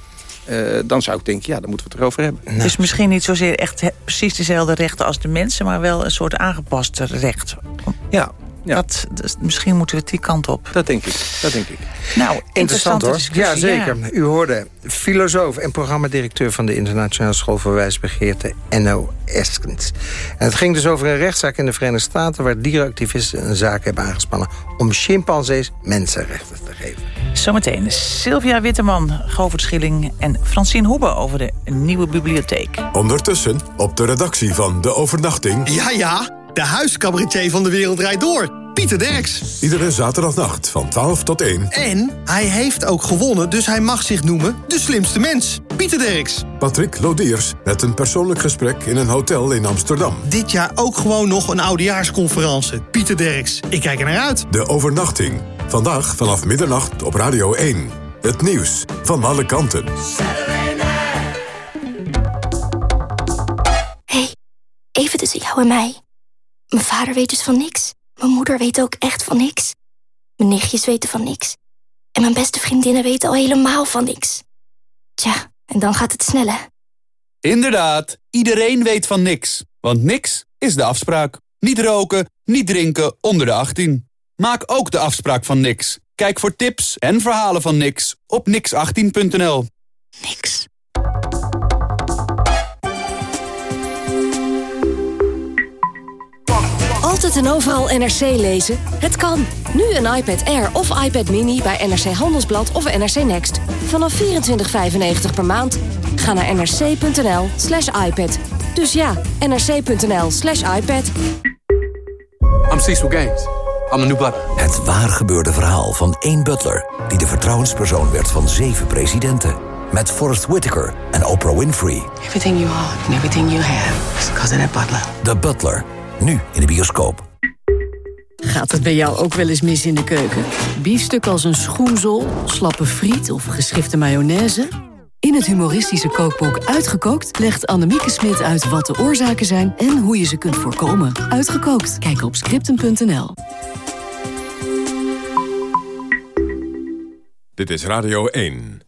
eh, dan zou ik denken, ja, dan moeten we het erover hebben. Dus misschien niet zozeer echt precies dezelfde rechten als de mensen... maar wel een soort aangepast recht. Ja, ja. Dat, dus misschien moeten we het die kant op. Dat denk ik. Dat denk ik. Nou, Interessant interessante hoor. discussie. Ja, zeker. U hoorde filosoof en programmadirecteur van de Internationale School voor Wijsbegeerte, Enno Eskens. En het ging dus over een rechtszaak in de Verenigde Staten... waar dierenactivisten een zaak hebben aangespannen om chimpansees mensenrechten te geven. Zometeen Sylvia Witteman, Govert Schilling en Francine Hoebe... over de nieuwe bibliotheek. Ondertussen op de redactie van De Overnachting. Ja, ja, de huiscabaretier van de wereld rijdt door. Pieter Derks. Iedere zaterdagnacht van 12 tot 1. En hij heeft ook gewonnen, dus hij mag zich noemen de slimste mens. Pieter Derks. Patrick Lodiers met een persoonlijk gesprek in een hotel in Amsterdam. Dit jaar ook gewoon nog een oudejaarsconferentie. Pieter Derks. Ik kijk er naar uit. De Overnachting. Vandaag vanaf middernacht op Radio 1. Het nieuws van alle kanten. hey, even tussen jou en mij. Mijn vader weet dus van niks. Mijn moeder weet ook echt van niks. Mijn nichtjes weten van niks. En mijn beste vriendinnen weten al helemaal van niks. Tja, en dan gaat het sneller. Inderdaad, iedereen weet van niks. Want niks is de afspraak. Niet roken, niet drinken onder de 18. Maak ook de afspraak van niks. Kijk voor tips en verhalen van niks op nix18.nl. Niks. Altijd en overal NRC lezen? Het kan. Nu een iPad Air of iPad Mini bij NRC Handelsblad of NRC Next. Vanaf 24,95 per maand. Ga naar nrc.nl slash iPad. Dus ja, nrc.nl slash iPad. I'm Cecil Gaines. I'm the new butler. Het waar gebeurde verhaal van één butler... die de vertrouwenspersoon werd van zeven presidenten. Met Forrest Whitaker en Oprah Winfrey. Everything you are and everything you have is because of that butler. The Butler. Nu in de bioscoop. Gaat het bij jou ook wel eens mis in de keuken? Biefstuk als een schoenzool, slappe friet of geschifte mayonaise? In het humoristische kookboek Uitgekookt legt Annemieke Smit uit wat de oorzaken zijn en hoe je ze kunt voorkomen. Uitgekookt, kijk op scripten.nl. Dit is Radio 1.